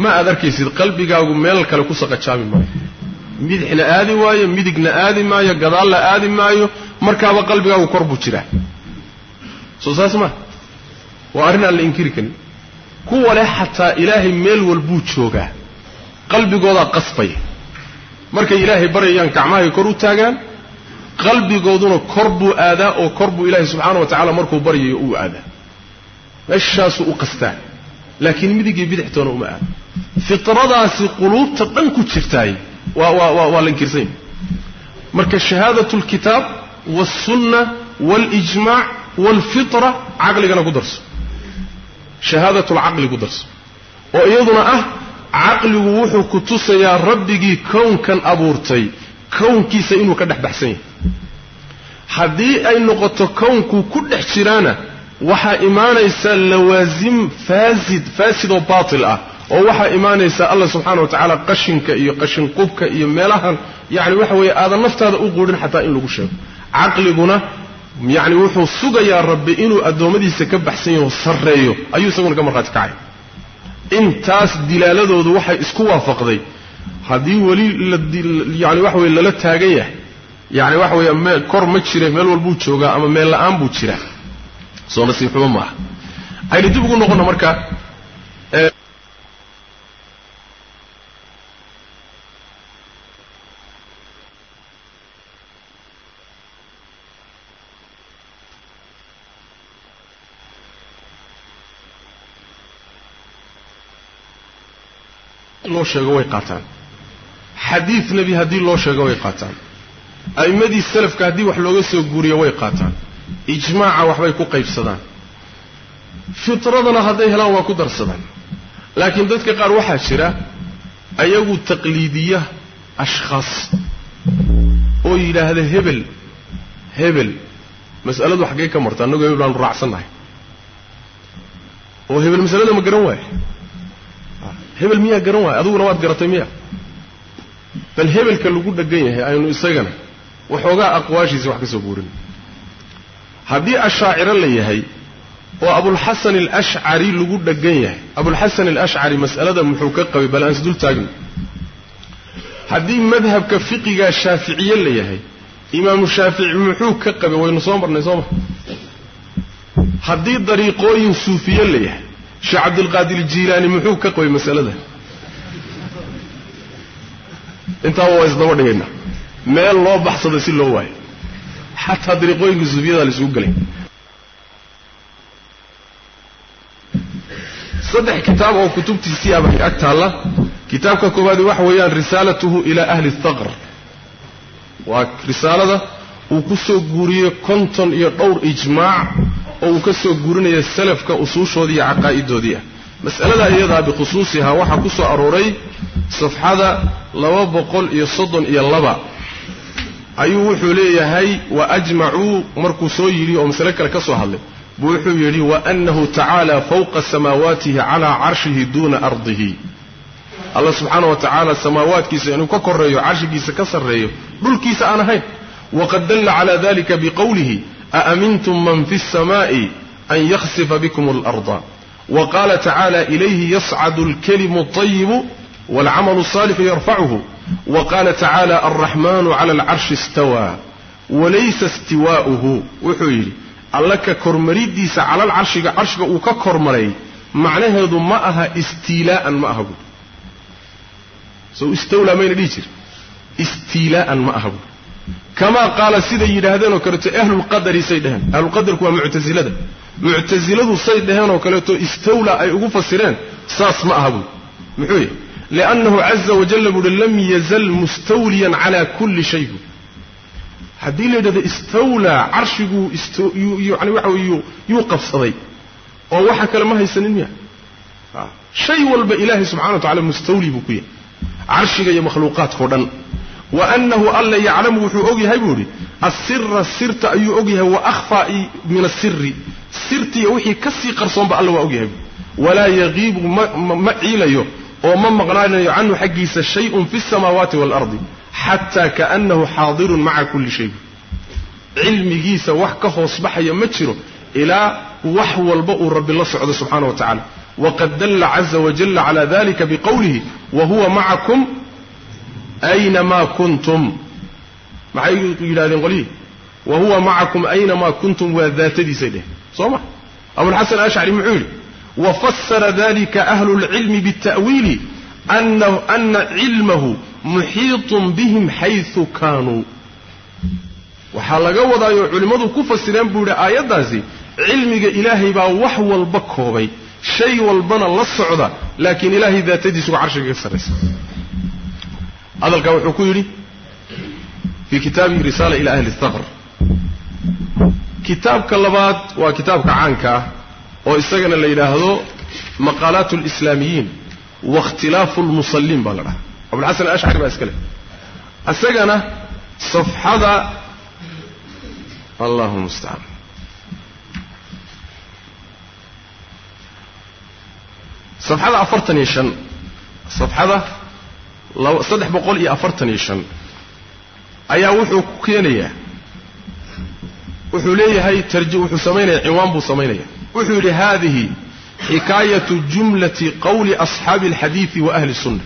Ma aad arkaysid qalbigaagu meel kale ku saqajaami maayo. Midixna aadi waayo midigna aadi maayo gadaalna aadi maayo markaaba qalbigaagu kor buu jiraa. Soo saas maa waa arrin aan la inkiri karin. Kuwa leh xataa ilaahay meel walbuu joogaa. Qalbigoodaa qasbaya. Markay ilaahay baryayaan gacmahay kor u taagaan qalbigooduna kor buu aadaa oo kor buu ilaahay subxaana wa tacala markuu baryayo uu aadaa. Meeshaasuu u qastaa laakiin midigii bidixtoona uma aado. Fitradaasi quluubta dhan ku jirtaay waa waa waa waa la inkirsan marka shahaadatu alkitaab waalsunna waalijmaac waalfitra caqligana ku darso. Shahaadatu lcaqli ku darso. Oo iyaduna ah caqligu wuxuu ku tusayaa rabbigii kownkan abuurtay kownkiisa inuu ka dhex baxsan yahay haddii ay noqoto kownkuu ku dhex jiraana waxaa imaanaysa lawaasim faasid faasid oo baatil ah oo waxaa imaanaysa allah subxaana wa tacaala qashinka iyo qashin qubka iyo meelahan yacni waxa weeye aadan naftaada u quudhin xataa in lagu sheego. Caqliguna yacni wuxuu sugayaa rabbi inuu addoommadiisa ka baxsan yaho sarreeyo. Ayuu isaguna ka markhaati kacay. Intaas dilaaladoodu waxay isku waafaqday. Haddii weli yani waxa weye lala taagan yahay yani waxa weeye mee kor ma jire meel walbuu joogaa ama meel la'aan buu jiraa soo nasiib maaha. Aynu dib ugu noqonna marka loo sheego way qaataan. Xadiid nebi haddii loo sheego way qaataan a'immadii salafka haddii wax looga soo guuriyo way qaataan. Ijmaaca waxbay ku qaybsadaan. Fitradana hadday helaan waa ku darsadaan. Laakiin dadka qaar waxaa jira ayagu taqliidiya ashkhaas oo yidhaahda hebel hebel. Mas'aladu xaggee ka marta annagu hebel baanu raacsannahay. Oo hebel masalada ma garan waaye? Hebel miyaa garan waaya adiguna waad garatay miya bal hebelka lagu dheggan yahay aynu isagana waxoogaa aqwaashiisa wax ka soo guurin. Haddii ashaaciro la yahay oo abulxasan alashcari lagu dheggan yahay abulxasan alashcari mas'alada muxuu ka qabay bal aan isdul taagno haddii madhabka fiqiga shaaficiye la yahay imaamu shaafici muxuu ka qabay waynu soo marnay soo ma haddii dariiqooyin suufiye la yahay sheekh cabdilqaadir jiilaani muxuu ka qabay masalada. Intaaba waa isdaba dhigaynaa meel loo baxsada si loo waayo. Xataa dariiqooyinka suufiyada la isugu gelay saddex kitaab oo kutubtiisii abay ag taalla. Kitaabka koowaadi waxa weeyaan risaalatuhu ilaa ahli thaqr. Waa risaalada uu ku soo guuriyey konton iyo dhowr ijmaac oo uu ka soo guurinaya salafka usuushoodii iyo caqaa'idoodii ah. Mas'alada iyadaa bikhusuusihaa waxaa ku soo arooray safxada laba boqol iyo soddon iyo laba ayuu wuxuu leeyahay wa ajmacuu markuu soo yidhi oo masale kale ka soo hadlay buu wuxuu yidhi wa annahu tacaala fawqa samaawaatihi calaa carshihi duuna ardihi allah subxaana wa tacaala samaawaadkiisa inuu ka koreeyo carshigiisa ka sarreeyo dhulkiisa aan ahayn waqad dalla cala dalika biqowlihi aamintum man fi الsamaءi an yakhsifa bikm اlarda waqala tacala ilayhi yascadu اlkalimu الطayibu wاlcamalu الصaalixu yarfacuhu wa qaala tacaala alraxmaanu cala alcarshi istawaa walaysa istiwaa'uhu wuxuu yidhi allaka kormariddiisa kormaridiisa calal carshiga carshiga uu ka kormaray macnaheedu ma aha istiilaa'an ma aha guud sow istawlaa mayna dhihi jirin. Istiilaa'an ma aha guud kamaa qaala siday yidhaahdeenoo kaleeto ahlulqadari say dheheen ahlulqadarku waa muctasilada muctasiladu say dheheenoo kaleeto istawlaa ay ugu fasireen saas ma aha guud muxuu yahay liannahu caza wajalla buuhi lam yazal mustawliyan cala kulli shay buui haddii la yidhahdo istawlaa carshiguu yani waxa wey yuu qabsaday oo waxa kale ma haysanin miya shay walba ilaahay subxana wa tacala mustawli buu ku yahay carshiga iyo makhluuqaadkao dhan wa annahu alla yaclamu wuxuu og yahay buu idhi asira sirta ayuu og yahay wa akhfaa min asiri sirtiiyo wixii ka sii qarsoonba alla waa og yahay walaa yaqiibu ma ciilayo oo ma maqnaanayo canhu xaggiisa shayun fi samaawaati waalardi xataa kaannahu xaadirun maca kulli shay. Cilmigiisa wax ka hoos baxaya ma jiro ilaa wax walba uu rabbi la socdo subxaana wa tacala waqad dalla caza wajalla cala dalika biqowlihi wa huwa macakum aynamaa kuntum. Maxay yidhahdeen qolyihii wa huwa macakum aynamaa kuntum waa daatadiisay dheh soo ma? Abulxasan ashcari muxuu yidhi wafasara dalika ahlu lcilmi bita'wiili ana cilmahu muxiitun bihim xaysu kaanuu waxaa laga wadaayoo culimmadu ku fasireen buu yidhi aayaddaasi cilmiga ilaahay baa wax walba koobay shay walbana la socda laakiin ilaahay daatadiisuga carshiga ka sarraysa hadalkaa wuxuu ku yidhi fii kitaabihi risaala ila ahli thaqr kitaabka labaad waa kitaabka caanka ah oo isagana la yidhaahdo maqaalaat alislaamiyiin waاkhtilaafu lmusalliin baa la dhahaa. Abulxasan alashcari baa iska leh. Isagana safxada allahu mustacaan safxada afartan iyo shan safxada saddex boqol iyo afartan iyo shan ayaa wuxuu ku keenayaa wuxuu leeyahay tarji wuxuu samaynaya cinwaan buu samaynaya wuxuu yidhi hadihi xikaayatu jumlati qowli asxaabi alxadiidi wa ahli sunna.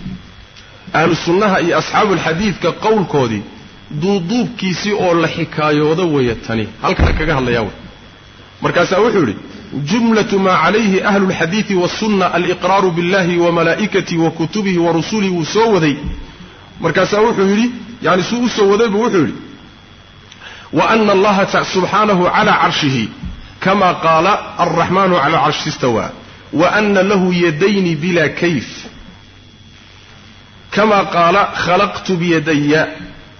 Ahlu sunnaha iyo asxaabu alxadiidka qowlkoodii duuduubkiisii oo la xikaayoodo weeye tani. Halkaan kaga hadlayaa wey. Markaasaa wuxuu yidhi jumlatu maa calayhi ahlu lxadiidi wasunna aliqraaru biاllahi wa malaa'ikatihi wa kutubihi wa rusulihi wuu soo waday. Markaasaa wuxuu yidhi yani suu u soo wadaybu wuxuu yidhi wa ana allaha subxaanahu cala carshihi kama qaala alraxmanu cala carshi istawaa wa ana lahu yadayni bila kayf kama qaala khalaqtu biyadaya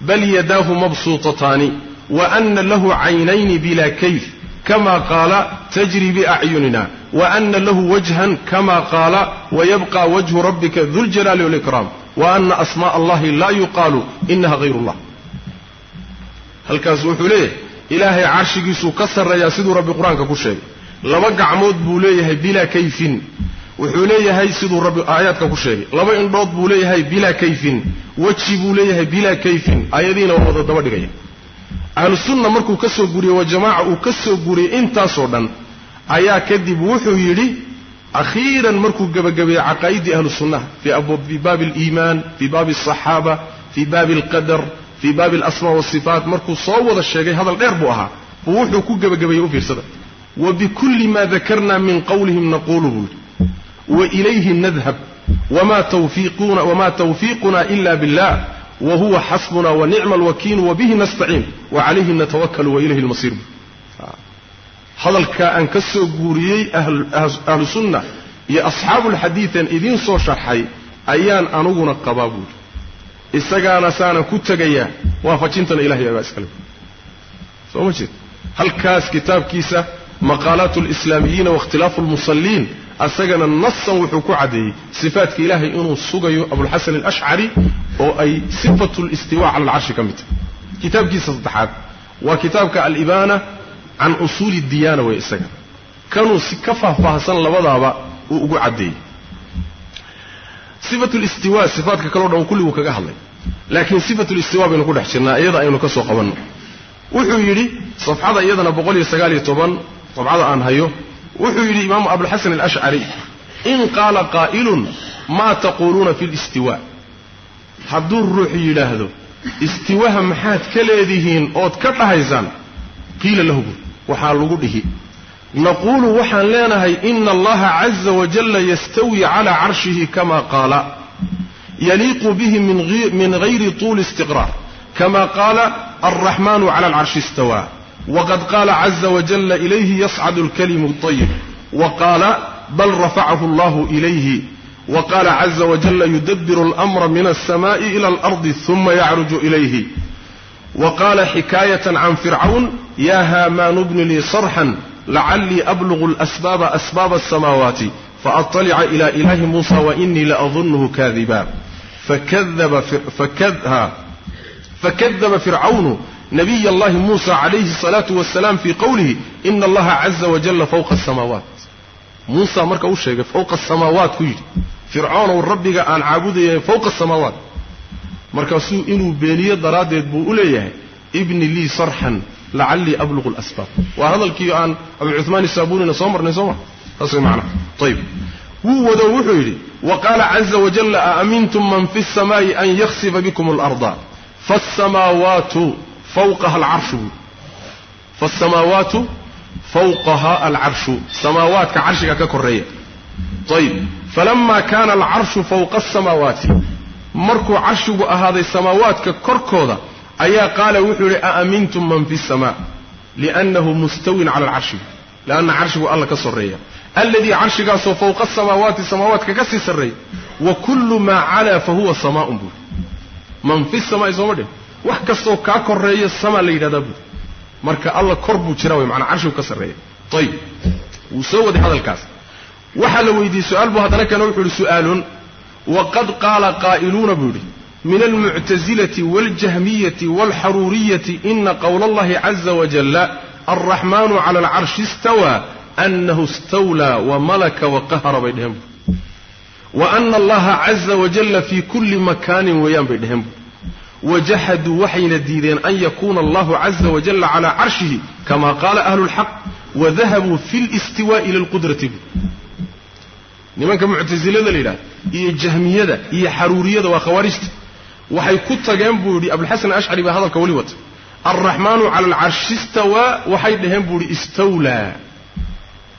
bal yadaahu mabsuutataani wa ana lahu caynayni bila kayf kama qaala tajri biacyunina wa ana lahu wajhan kama qaala wayabqa wajhu rabbika duljalaali walikraam wa ana asma'a allahi laa yuqaalu inaha hayr allah halkaas wuxuu leeyahay ilaahay carshigiisuu ka sarreeyaa siduu rabbi qur'aanka ku sheegay. Laba gacmood buu leeyahay bilaa kayfin. Wuxuu leeyahay siduu rabbi aayaadka ku sheegay. Laba indhood buu leeyahay bilaa kayfin. Weji buu leeyahay bilaa kayfin. Aayadihiina waa wada daba dhigaya. Ahlusunna markuu ka soo guriyey wa jamaaca uu ka soo guriyey intaasoo dhan ayaa kadib wuxuu yidhi akhiiran markuu gebagabeeyey caqaa'idii ahlu sunnaha fii baabi aliimaan fii baabi alsaxaaba fii baabi alqadar fii baabi alasmaa wasifaat markuu soo wada sheegay hadal dheer buu ahaa. Buu wuxuu ku gebagabeeyey u fiirsada. Wa bikulli ma dakarna min qawlihim naquulu buu yidhi wa ilayhi nadhab wama tawfiiquna ila billah. Wa huwa xasbuna wa nicma alwakiilu wa bihi nastaciin. Wa calayhi natawakalu wa ilayhi lmasiir hadalkaa aan ka soo guuriyey ahlu sunna iyo asxaabuulxadiidan idiin soo sharxay ayaan anuguna qabaa buuri isagaana saanan ku tegayaa waafajintana ilahay baa iskale soo ma jeed? Halkaas kitaabkiisa maqaalaat alislaamiyiina waاkhtilaafu almusalliin asagana nasan wuxuu ku caddeeyey sifaatka ilaahay inuu sugayo abulxasan alashcari oo ay sifatu listiwa cala alcarshi ka mid tahay. Kitaabkiisa saddexaad waa kitaabka alibaana can usuuli diyaana wey isaga. Kanuu si ka faahfaahsan labadaaba uu ugu caddeeyey sifatu listiwa sifaatka kaleo dhan kulliguu kaga hadlay. Laakiin sifatu listiwa baynu ku dhex jirnaa iyada aynu ka soo qabanno. Wuxuu yidhi safxada iyadana boqol iyo sagaal iyo toban sabcada aan hayo wuxuu yidhi imaamu abulxasan alashcari in qaala qaa'ilun maa taquuluuna fi listiwa hadduu ruux yidhaahdo istiwaha maxaad ka leedihiin ood ka dhahaysaan? Qiila lahu waxaa lagu dhihi naquulu waxaan leenahay ina allaha caza wajalla yastawi calaa carshihi kama qaala yaliiqu bihi min gayri tuuli istiqraar kama qaala alraxmanu cala alcarshi istawaa wqad qaala caza wajalla ilayhi yascadu alkalimu اطayib waqaala bal rafacahu allahu ilayhi waqaala caza wajalla yudabiru اlamra min alsamaءi ila alardi ثuma yacruju ilayhi waqaala xikaayatan can fircawn ya haamaanu bni lii sarxan lacallii ablugu lasbaaba asbaaba asamaawaati faatalica ila ilaahi muusa wainii laadunhu kaadiba fakadaba fircawnu nabiy allahi muusa calayhi الsalaatu wasalaam fii qowlihi ina allaha caza wajalla fowqa asamaawaat muusa marka u sheegay fowqa asamaawaat ku yidhi fircoonow rabbiga aan caabudaya fowqa asamaawaat markaasuu inuu beeniyo daraaddeed buu u leeyahay ibni lii sarxan lacallii abluqu lasbaab waa hadalkii aan abucumaan isaabunina soo marnay sooma saas maana ayb wuu wado wuxuu yidhi wa qaala caza wajalla a amintum man fi samaa'i an yaksifa bikum alarda? Fasamaawaatu fawqaha alcarshu buui fasamaawaatu fawqaha alcarshu samaawaadka carshiga ka koreeya ayb falamaa kaana alcarshu fawqa asamaawaati markuu carshigu ahaaday samaawaadka korkooda ayaa qaala wuxuu yidhi aamintum man fi اsamaa liannahu mustawin cala alcarshi lianna carshigu alla ka soreeya alladii carshigaasoo fawqa asamaawaati samaawaatka ka sii sarreeya. Wa kullu maa calaa fahuwa huwa samaaun buuri. Man fi samaai sooma dheh? Wax kastoo kaa koreeyo samaa la yidhahdaa buuri. Marka alla kor buu jira wey manaa carshigu ka sarreeya. Ayib wuu soo waday hadalkaas. Waxaa la weydiiyey su'aal buu haddana kana wuxuu yidhi su'aalun waqad qaala qaa'iluuna buu yidhi min almuctasilati waاljahmiyati wاlxaruuriyati ina qowla allahi caza wajalla alraxmaanu cala alcarshi istawaa anahu istawlaa wamalaka waqahara bay dheheen buuri wa ana allaha caza wajalla fii kulli makaanin weeyaan bay dheheen buuri wajaxaduu waxayna diideen an yakuuna allahu caza wajalla calaa carshihi kama qaala ahlu lxaq wadahabuu fi listiwaa'i ila lqudrati buuri nimanka muctasilada la yidhahda iyo jahmiyada iyo xaruuriyada waa khawaarijta waxay ku tageen buu yidhi abulxasan ashcari baa hadalka weli wata alraxmaanu cala alcarshi istawaa waxay dhaheen buu yidhi istawlaa.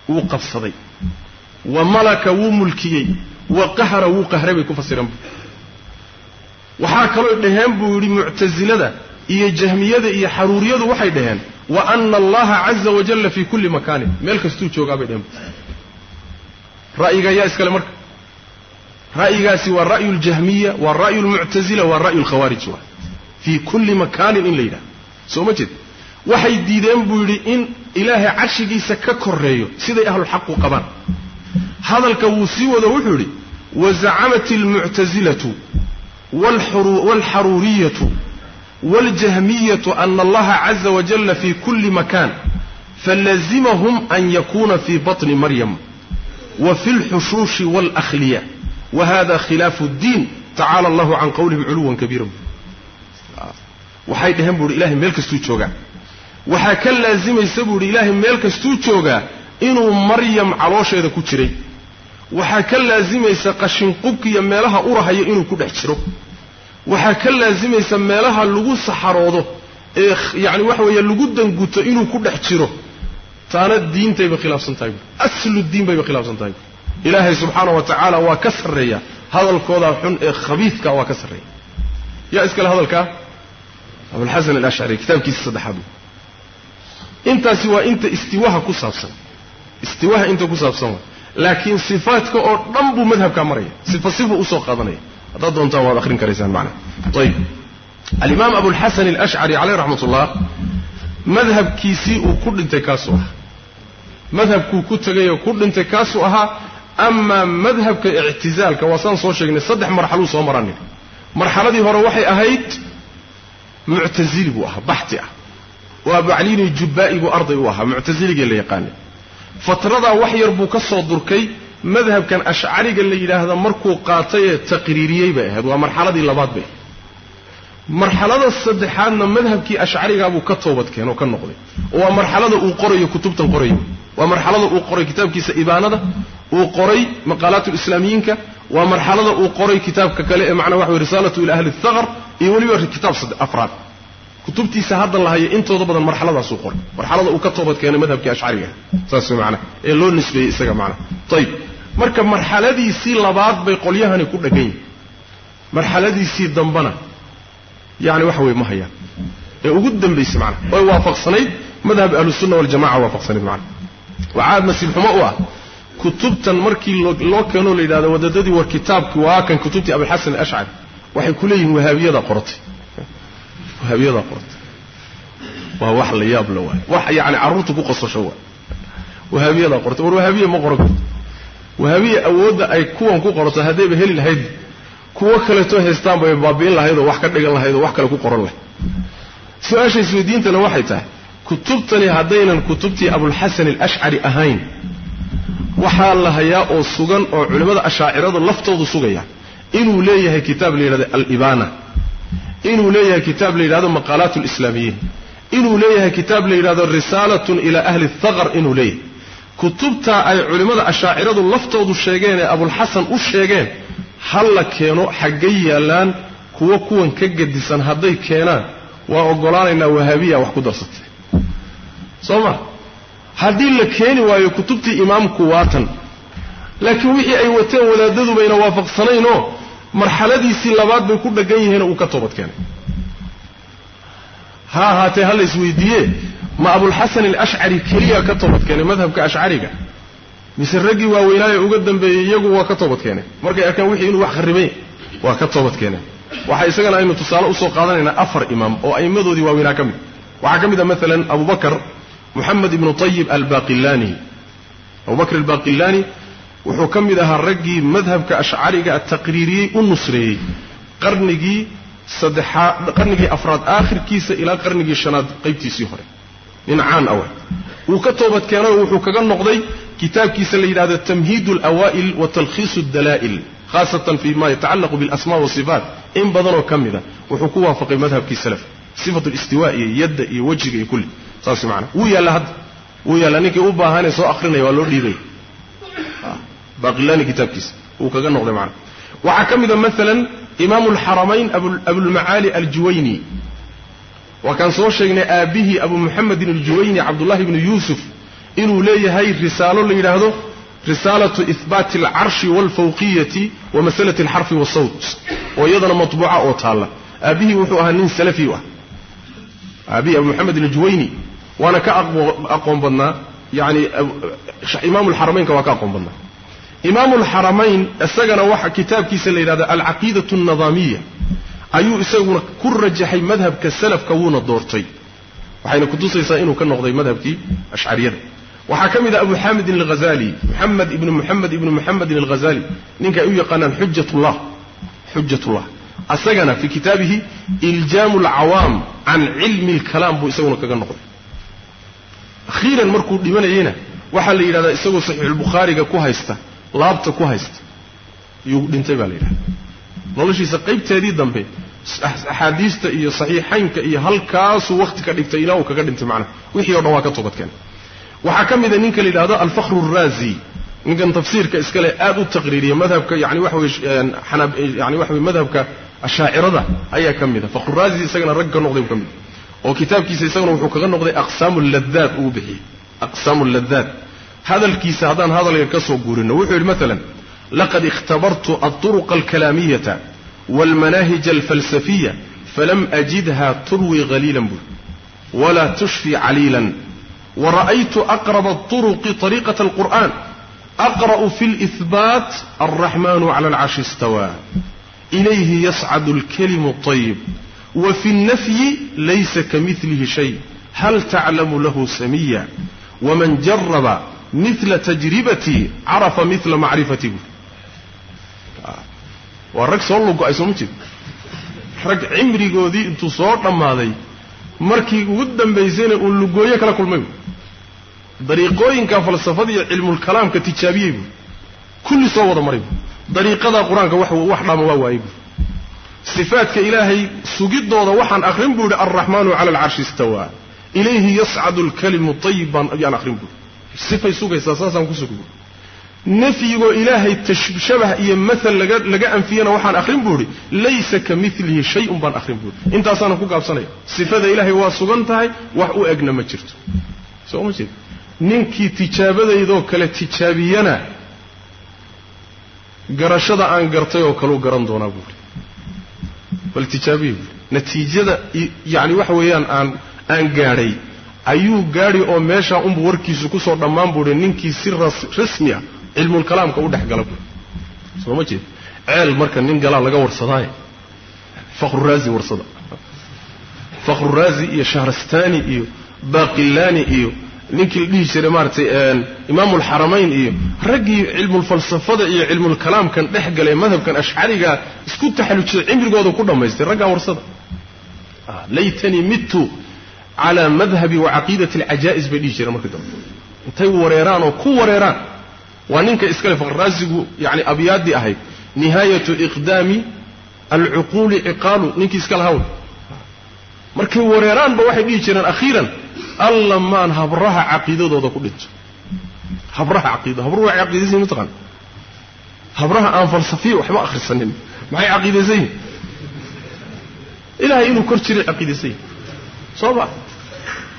Wuu qabsaday. Wa malaka wuu mulkiyey. Wa qahara wuu qahray bay ku fasireen bu waxaa kaloo dhaheen buu yidhi muctasilada iyo jahmiyada iyo xaruuriyadu waxay dhaheen wa ana allaha caza wajalla fii kulli makaanin meel kastuu joogaa bay dhaheen ra'yiga yaa iskale marka ra'yigaasi waa ra'yu ljahmiya waa ra'yu lmuctasila waa ra'yu lkhawaarij waa fii kulli makaanin in la yidhahdo soo ma jeed waxay diideen buu yidhi in ilaahay carshigiisa ka koreeyo siday ahlulxaqu qabaan hadalka wuu sii wado wuxuu yidhi wazacamat almuctasilatu waalxaruuriyatu waaljahmiyatu ana allaha caza wajalla fii kulli makaan falazimahum an yakuuna fii baطni maryam wa fi lxushuushi wاlأkhliya wa hada khilaafu اddiin tacaala allahu can qowlihim culuwan kabiira waxay dhaheen bu uhi ilahay meel kastuu joogaa waxaa ka laazimaysa buu idhi ilaahay meel kastuu joogaa inuu maryam caloosheeda ku jiray waxaa ka laazimaysa qashinqubkiiyo meelaha urahayo inuu ku dhex jiro waxaa ka laazimaysa meelaha lagu saxaroodo ee yacni waxa weeye lagu danguto inuu ku dhex jiro taana diintayba khilaafsan tahay buui aslu diin bayba khilaafsan tahay buui ilaahay subxaana wa tacaala waa ka sarreeya. Hadalkoodaa xun ee khabiidka waa ka sarreeya. Yaa iskale hadalkaa abulxasan alashcari kitaabkiisa saddexaad. Intaasi waa inta istiwaha ku saabsan. Istiwaha inta ku saabsan waa. Laakiin sifaadka oo dhan buu madhabkaa maraya. Sifa sifuu u soo qaadanaya. Haddaad doontaan waad akhrin karaysaan macnaha ayib alimaam abulxasan alashcari caleyh raxmat ullah madhabkiisii uu ku dhintay kaasuu ahaa madhabkuu ku tegayoo ku dhintay kaasuu ahaa amaa madhabka ictizaalka waa saan soo sheegnay saddex marxaluu soo maranin marxaladii hore waxay ahayd muctazili buu ahaa baxti ah. Oo abacliini jubbaa'i buu arday u ahaa muctasiligee la yaqaanay. Fatradaa wax yar buu ka soo durkay madhabkan ashcariga la yidhaahda markuu qaatay ee taqriiriyey bay ahayd waa marxaladii labaad bay. Ahayd marxalada saddexaadna madhabkii ashcarigaa buu ka toobadkeen oo ka noqday. Waa marxalada uu qorayo kutubtan qorayo. Waa marxalada uu qoray kitaabkiisa ibaanada uu qoray maqaalaat lislaamiyiinka waa marxalada uu qoray kitaabka kale ee macnaa waxa wey risaalatu ila ahli thaqr iyo weliba kitaab afraad. Kutubtiisa hadda la intooda badan marxaladaasuu qoray. Marxalada uu ka toobad keenay madhabkii ashcariga. Saas way macnaha ee loo nisbeeyey isaga macnaha. Ayib marka marxaladiisii labaad bay qolyahani ku dheggan yihiin marxaladiisii dambana yani waxa weye ma hayaan. Ee ugu dambaysay macnaha way waafaqsanayd madhab ahlusunna waljamaca waafaqsanayd macnaha. Waxaa nasiib u ah kutubtan markii loo keenoo la yidhahdo wadadadii war kitaabki waa kan kutubtii abilxasan alashcari waxay ku leeyihiin wahaabiyada qoratay wahaabiyada qoratay waa wax la yaab la waay wax yani carruurta ku qosasho waay wahaabiyadaa qortay. War wahaabiya ma qoran karto. Wahaabiya awoodda ay kuwan ku qorto haddayba heli lahayd. Kuwo kaleetoo haystaan bay baabi'in lahayd oo wax ka dhigan lahayd oo wax kale ku qoran lahayd. Su'aasha isweydiintana waxay tahay kutubtani haddaynan kutubtii abulxasan alashcari ahayn waxaa la hayaa oo sugan oo culimmada ashaaciradu laftoodu sugaya. Inuu leeyahay kitaab la yidhahdo alibaana inuu leeyahay kitaab la yidhahdo maqaalaat lislaamiyiin inuu leeyahay kitaab la yidhahdo risaalatun ilaa ahli thaqar inuu leeyahay. Kutubtaa ay culimmada ashaaciradu laftoodu sheegeen ee abulxasan u sheegeen ha la keeno xaggay yaallaan kuwo kuwan ka gedisan hadday keenaan? Waa oggolaanaynaa wahaabiya wax ku darsatay. Soo ma haddii la keeni waayo kutubtii imaamku waatan laakiin wixii ay wateen wadaadadu bayna waafaqsanaynoo marxaladiisii labaad bay ku dheggan yihiinoo uu ka toobad keenay. Ha ahaatee ha la isweydiiye ma abulxasan alashcari keliya ka toobad keenay madhabka ashcariga mise raggii waaweynaaye uga dambeeyey iyagu waa ka toobad keenay. Markay arkaan wixii inuu wax kharribay waa ka toobad keeneen waxaa isagana aynu tusaale u soo qaadanaynaa afar imaam oo a'immadoodii waaweynaa ka mid. Waxaa ka mid a maalan abu bakar moxamed ibnu tayib albaqillani abubakr albaqillani wuxuu ka mid ahaa raggii madhabka ashcariga taqriiriyey u nusreeyey. Qarnigii saddexaad qarnigii afraad aakhirkiisa ilaa qarnigii shanaad qaybtiisii hore. Nin caan awa. Wuu ka toobad keenayoo wuxuu kaga noqday kitaabkiisa la yidhahdo tamhiid alawaa'il wa talkhiisu dalaa'il khaasatan fi ma yatacallaqu bilasma wasifaat in badanoo ka mida wuxuu ku waafaqay madhabkii salaf sifatu listiwa iyo yadda iyo wejiga iyo kulli saas maana wuu yaalla hadda wuu yaalla ninkii u baahanee soo akrinaya waa loo dhiibaya baqilani kitaabkiisa. Wuu kaga noqday macana waxaa ka mida maalan imaamu alxaramayn abulmacaali aljuwayni. Waa kaan soo sheegnay aabbihii abu muxamedin aljuwayni cabdullahi ibnu yuusuf inuu leeyahay risaalo la yidhaahdo risaalatu ihbaati alcarshi waalfawqiyati wa masalati alxarfi wasawt oo iyadana matbuuca oo taalla. Aabbihii wuxuu ahaa nin salafi ah. Aabbihii abu muxamed aljuwayni waana ka aqoon badnaa yani imaamu alxaramaynka waa ka aqoon badnaa imaamu alxaramayn isagana waxa kitaabkiisa la yidhahdo alcaqiidatu alnidaamiya ayuu isaguna ku rajaxay madhabka salafka wuuna doortay waxayna kutusaysaa inuu ka noqday madhabkii ashcariyada waxaa ka mid ah abu xamidin alghazali muxamed ibnu muxamed ibnu muxamedin alghazali ninka ay u yaqaanaan xujatullah xujatullah asagana fii kitaabihi iljaamu alcawaam can cilmi alkalaam buu isaguna kaga noqday akhiiran markuu dhimanayeyna waxaa la yidhahdaa isagoo saxiixulbukhaariga ku haysta laabta ku haysta yuu dhintay baa la yidhahda noloshiisa qaybteedii dambe axaadiista iyo saxiixaynka iyo halkaasuu wakhti ka dhigtay ilaa uu kaga dhintay macnaha wixii o dhan waa ka toobadkeenay waxaa ka mida ninka la yidhahdo alfakhru araazi ninkan tafsiirka iskale aad u taqriiriya madhabka yani waxa weye yani waxa weye madhabka ashaacirada ayaa ka mida fakhruraazi isagana rag ka noqday buu ka mid oo kitaabkiisa isaguna wuxuu kaga noqday aqsaamu ladaat uu bixiyey aqsaamu ladaat hadalkiisa haddaan hadal yar ka soo guurino wuxuu yidhi maalan laqad ikhtabartu alطuruqa alkalaamiyata wاlmanaahij alfalsafiya falam ajidha turwi haliilan buri walaa tushfi caliilan wara'aytu aqraba الطuruqi طariiqaة الqur'an aqra'u fi اlإhbaat alraxmanu clى alcarshi اstawى ilayhi yascad اlkalimu الطayib wa fi nafyi laysa kamilihi shay. Hal taclamu lahu samiya waman jaraba mila tajribatii carafa mila macrifati buuri ah, waa rag soo lugo-ay soo ma jeed rag cimrigoodii intuu soo dhammaaday markii ugu dambaysayna uu lugooyo kala kulmay. Buuri dariiqooyinka falsafada iyo cilmulkalaamka tijaabiyey buuri kulli soo wada maray. Bu dariiqadaa qur'aanka wax dhaama waa waayey bu sifaadka ilaahay sugidooda waxaan akhrin buu yidhi alraxmaanu cala alcarshi istawaa. Ilayhi yascadu alkalimu ayib baan ayaan akhrin buu sifay sugaysaa saasaan ku sugi nafyigoo ilaahay tashabah iyo maal laga anfiyana waxaan akhrin buu idhi laysa ka milihi shayun baan akhrin buu idhi intaasaana ku gaabsanaya sifada ilaahay waa sugan tahay wax u egna ma jirto. Soo ma jeed ninkii tijaabadaydoo kale tijaabiyana garashada aan gartay oo kaleu garan doonaa buu idhi bal tijaabiya buui natiijada yani waxa weeyaan aan aan gaadhay ayuu gaadhi oo meeshaa unbu warkiisu ku soo dhammaan buuhi ninkii si rasmi ah cilmulkalaamka u dhex gala soo ma jeed? Ceel marka nin galaa laga warsadaaye. Fakhruraazi warsada. Fakhruraazi iyo shahrastani iyo baqillani iyo ninkii la dhihi jiray maaratay imaamulxaramayn iyo raggii cilmulfalsafada iyo cilmulkalaamkan dhex galay madhabkan ashcariga isku taxallujiyay cimrigooda ku dhammaystay raggaa warsada. Laytanii midtu calaa madhabi wa caqiidati alcajaa'is bay dhihi jireen markii dambe. Intay wareeraan oo ku wareeraan. Waa ninka iskale faqraasigu yani abyaaddii ahayd nihaayatu iqdaami alcuquuli ciqaalu ninkii iska lahawn markay wareeraanba waxay dhihi jireen akhiiran alla maan habraha caqiidadooda ku dhinto. Habraha caqiida habruhu waxay caqiidaysan yihiin mataqaan habraha aan falsafiya waxba akhrisanin. Maxay caqiidaysan yihiin ilaahay inuu kor jiray caqiidaysan yihiin soo ma?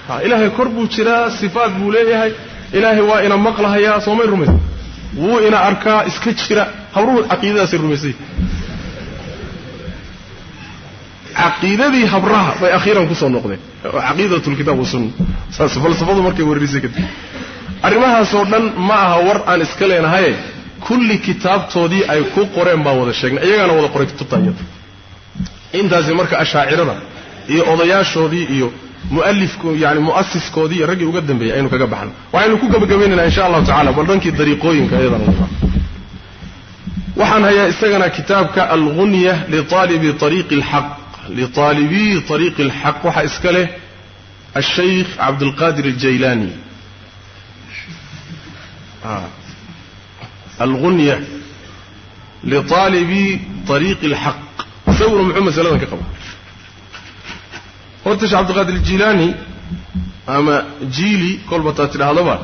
Ha ilaahay kor buu jiraa sifaat buu leeyahay. Ilaahay waa ina maqlahayaa soomay rumaysa? Wuu ina arkaa iska jira. Habruhu caqiidadaasay rumaysan yihiin caqiidadii habraha bay akhiiran ku soo noqdeen. Oo wasunna saas falsafadu markay warrisay kadib arrimahaasoo dhan ma aha war aan iska leenahaye kulli kitaabtoodii ay ku qoreen baan wada sheegnay. Iyagaana wada qoray kutubta iyada. Intaasi marka ashaacirada iyo odayaashoodii iyo mualifku yani mu'asiskoodii iyo raggii uga dambeeyey aynu kaga baxno. Waxaynu ku gabagabaynaynaa insha allahu tacala bal dhankii dariiqooyinka iyadana waxaan hayaa isagana kitaabka algunya liaalibi ariiqi alxaq liaalibii ariiqi alxaq waxaa iska leh ashaykh cabdulqaadir aljaylaani algunya liaalibi ariiqi alxaq isaguna muxuu masaladan ka qaba horta shee cabdilqaadir aljilaani ama jiili kolba taa tidhaahdaba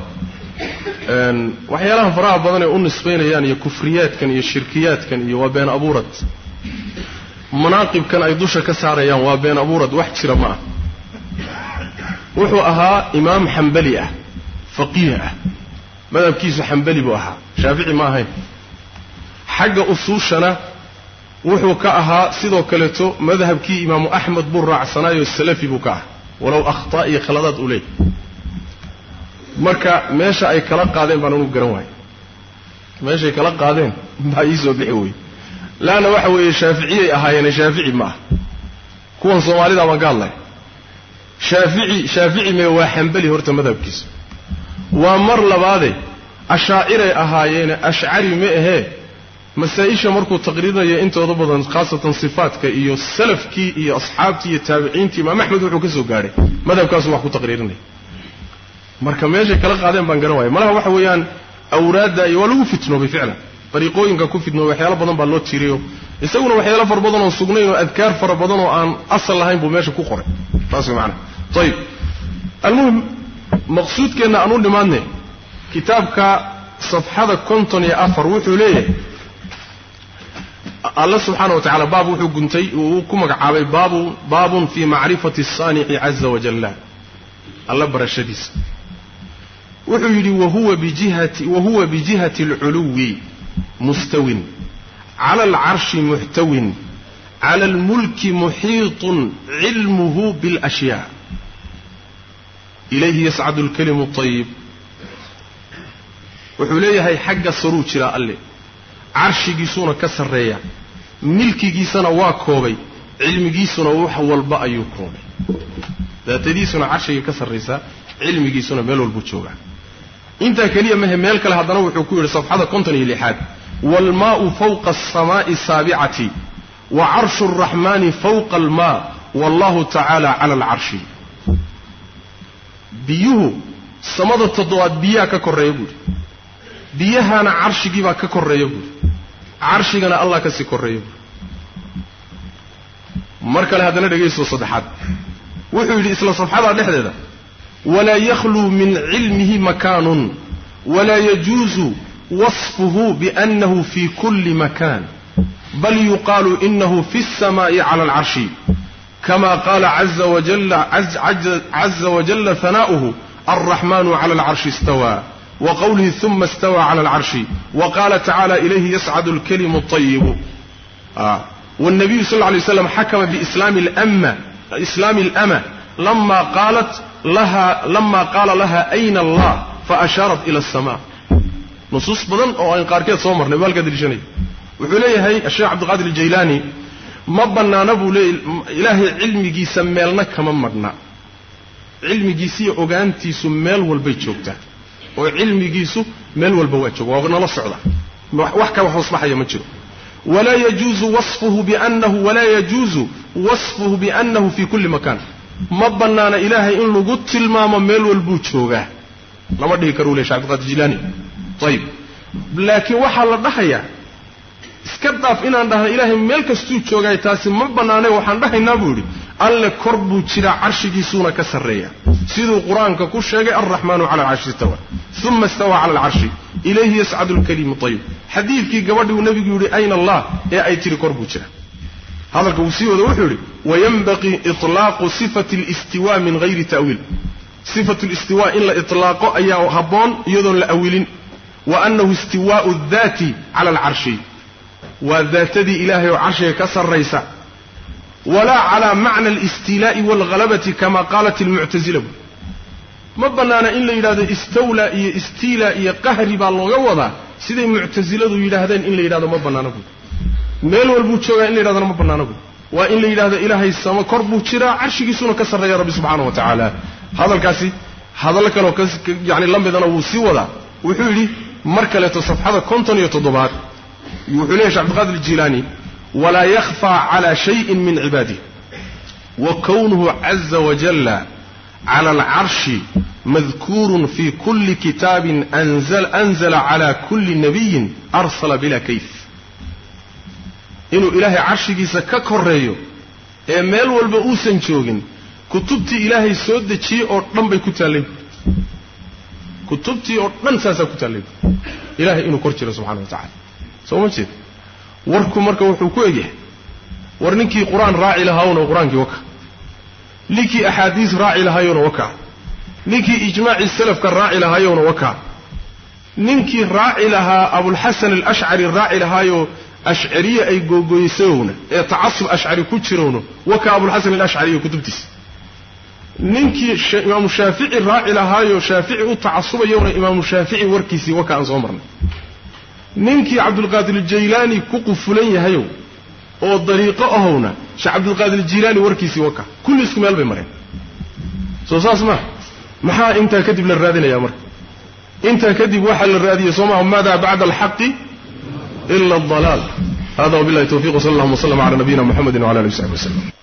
waxyaalaha faraha badan ee u nisbaynayaan iyo kufriyaadkan iyo shirkiyaadkan iyo waa been abuurad manaaqibkan ay dusha ka saarayaan waa been abuurad wax jira ma ah. Wuxuu ahaa imaam xambali ah faqiih ah. Madhabkiisu xambali buu ahaa shaafici ma ahayn. Xagga usuushana wuxuu ka ahaa sidoo kaleeto madhabkii imaamu axmed buu raacsanaayoo salafi buu ka ahaa walow akhtaa iyo khaladaad u leey marka meesha ay kala qaadeen baan anu garan waayay meeshay kala qaadeen baa ii soo bixi weye laanna waxa weeye shaaficiyay ahaayeene shaafici ma ah kuwan soomaalida baan ka hadlaya shaafici shaafici mee waa xambali horta madhabkiisa. Waa mar labaade ashaaciray ahaayeene ashcari ma ahee masaa-isha markuu taqriirinayo intooda badan khaasatan sifaatka iyo salafkii iyo asxaabtii iyo taabiciintii imaam axmed wuxuu ka soo gaadhay. Madhabkaasu wax ku taqriirinaya marka meeshay kala qaadeen baan garan waaya malaha waxa weeyaan awraadda iyo waa lagu fitnoobay ficlan dariiqooyinka ku fitnoobay waxyaalo badan baa loo tiiriyo isaguna waxyaalo fara badan oo sugnayn oo adkaar fara badan oo aan asal lahayn buu meesha ku qoray. Taas way macanaha ayib almuhim maqsuudkeenna aan u dhimaadne kitaabka safxada konton iyo afar wuxuu leeyahay alla subxaana wa tacala baab wuxuu guntay uu ku magacaabay baabu baabun fii macrifati asaanici caza wajalla alla barashadiisa. Wuxuu yidhi wahuwa bijihati alculuwi mustawin cala alcarshi muxtawin cala almulki muxiitun cilmuhu biاlashyaa ilayhi yascadu lkalimu ayib wuxuu leeyahay xagga saruu jiraa alle carshigiisuuna ka sarreeya milkigiisana waa koobay cilmigiisuna wax walba ayuu koobay daatadiisuna carshigay ka sarraysaa cilmigiisuna meel walbuu joogaa intaa keliya mahe meel kale haddana wuxuu ku yidhi safxada konton iyo lixaad. Waalmaa'u fawqa alsamaa'i saabicati wa carshu alraxmaani fawqa almaa wallahu tacaala cala alcarshi biyuhu samada toddobaad biyaha ka korreeya buuhi biyahaana carshigiibaa ka korreeya buuhi carshigana allah ka sii korreeya buuhi mar kale haddana dhegaysto saddexaad. Wuxuu yidhi isla safxadaa dhexdeeda walaa yakhluu min cilmihi makaanun walaa yajuusu wasfuhu biannahu fi kulli makan bal yuqaalu inahu fi الsamaa'i cala alcarshi kama qaala caza wajalla hanaa'uhu alraxmanu cala alcarshi istawaa wa qowlihi uma istawaa cala alcarshi wa qaala tacala ilayhi yascadu alkalimu اطayibu والنبي صلى الله عليه وسلم حكم بإسلام الأمة إسلام الأمة lama qaala lahaa ayna allah? Fa faashaarat ila asamaa nusuus badan oo aan qaarkeed soo marnay baalka deliishanay. Wuxuu leeyahay asheekh cabdiqaadir aljaylaani ma bannaana buu leey ilaahay cilmigiisa meelna kama marhna cilmigiisiiyo ogaantiisu meel walbay joogtaa. Oo cilmigiisu meel walba waa jooga waa nala socda. Wax ka wax hoosbaxaya ma jiro. Walaa yajuuzu wasfuhu biannahu walaa yajuusu wasfuhu biannahu fii kulli makaan ma bannaana ilaahay in lagu tilmaamo meel walbuu joogaa. Lama dhihi karo le shek abdiqaadir jilaani. Ayib laakiin waxaa la dhahayaa iska daaf inaan dhahna ilaahay meel kastuu joogaay taasi ma bannaane waxaan dhahaynaa buu yidhi alle kor buu jiraa carshigiisuuna ka sarreeya. Siduu qur'aanka ku sheegay alraxmaanu cala alcarshi istawa uma istawaa cala alcarshi. Ilayhi yascadu lkalimu ayib xadiidkii gabadhi uu nebigu yidhi ayna allah ee ay tiri kor buu jira hadalka uu sii wado wuxuu yidhi wayanbaqii itlaaqu sifati listiwa min hayri ta'wiil. Sifatu listiwa in la itlaaqo ayaa habboon iyadoon la awilin. Wa annahu istiwaau daati cala alcarshi waa daatadii ilaahay oo carshiga ka sarraysa. Walaa calaa macna alistiilaa'i waalghalabati kama qaalat almuctasila bu ma bannaana in la yidhahdo istawlaa iyo istiilaa iyo qahri baa looga wadaa siday muctasiladu yidhaahdeen in la yidhahdo ma bannaana buy meel walbuu joogaa in la yidhahdona ma bannaana waa in la yidhahdo ilaahay samo kor buu jiraa carshigiisuna ka sarreeya rabbi subxaana wa tacaala. Hadalkaasi hadallo kaleoo yani la midana wuu sii wadaa. Wuxuu yidhi mar kaleeto safxada konton iyo toddobaad wuxuu leeyahy shek abdiqaadir jilaani walaa yakhfaa cala shayin min cibaadih wa kownuhu caza wajalla cala alcarshi madkuurun fi kulli kitaabin anzala cala kulli nabiyin arsala bila kayf inuu ilaahay carshigiisa ka koreeyo ee meel walba uusan joogin kutubtii ilaahay soo dejiyey oo dhan bay ku taallay kutubtii oo dhan saasaa ku taallay ilahay inuu kor jiro subxana wa tacala soo ma jeed? Warku marka wuxuu ku egyahay war ninkii qur'aan raaci lahaawna qur'aankii waka. Ninkii axaadiis raaci lahaayowna wakaa ninkii ijmaacii salafka raaci lahaayowna wakaa ninkii raaci lahaa abulxasan alashcari raaci lahaayoo ashcariye ay googoysayowna ee tacasub ashcari ku jirowna wakaa abulxasan alashcari iyo kutubtiisa ninkii imaamu shaafici raaci lahaayoo shaafici u tacasubayowna imaamu shaafici warkiisii waka aan soo marnay. Ninkii cabdulqaadir jaylaani ku qufulan yahayow oo dariiqo ahowna sheekh cabdulqaadir jilaani warkiisii waka kulli isku meel bay mareen. Soo saas maa maxaa intaa kadib la raadinayaa marka? Intaa kadib waxaa la raadiyey soo maha maada bacda alxaqi ila aldalaal hada wabillahi tawfiq wsala allahuma wslam cala nabiyina muxamedi wala alihi w saxbi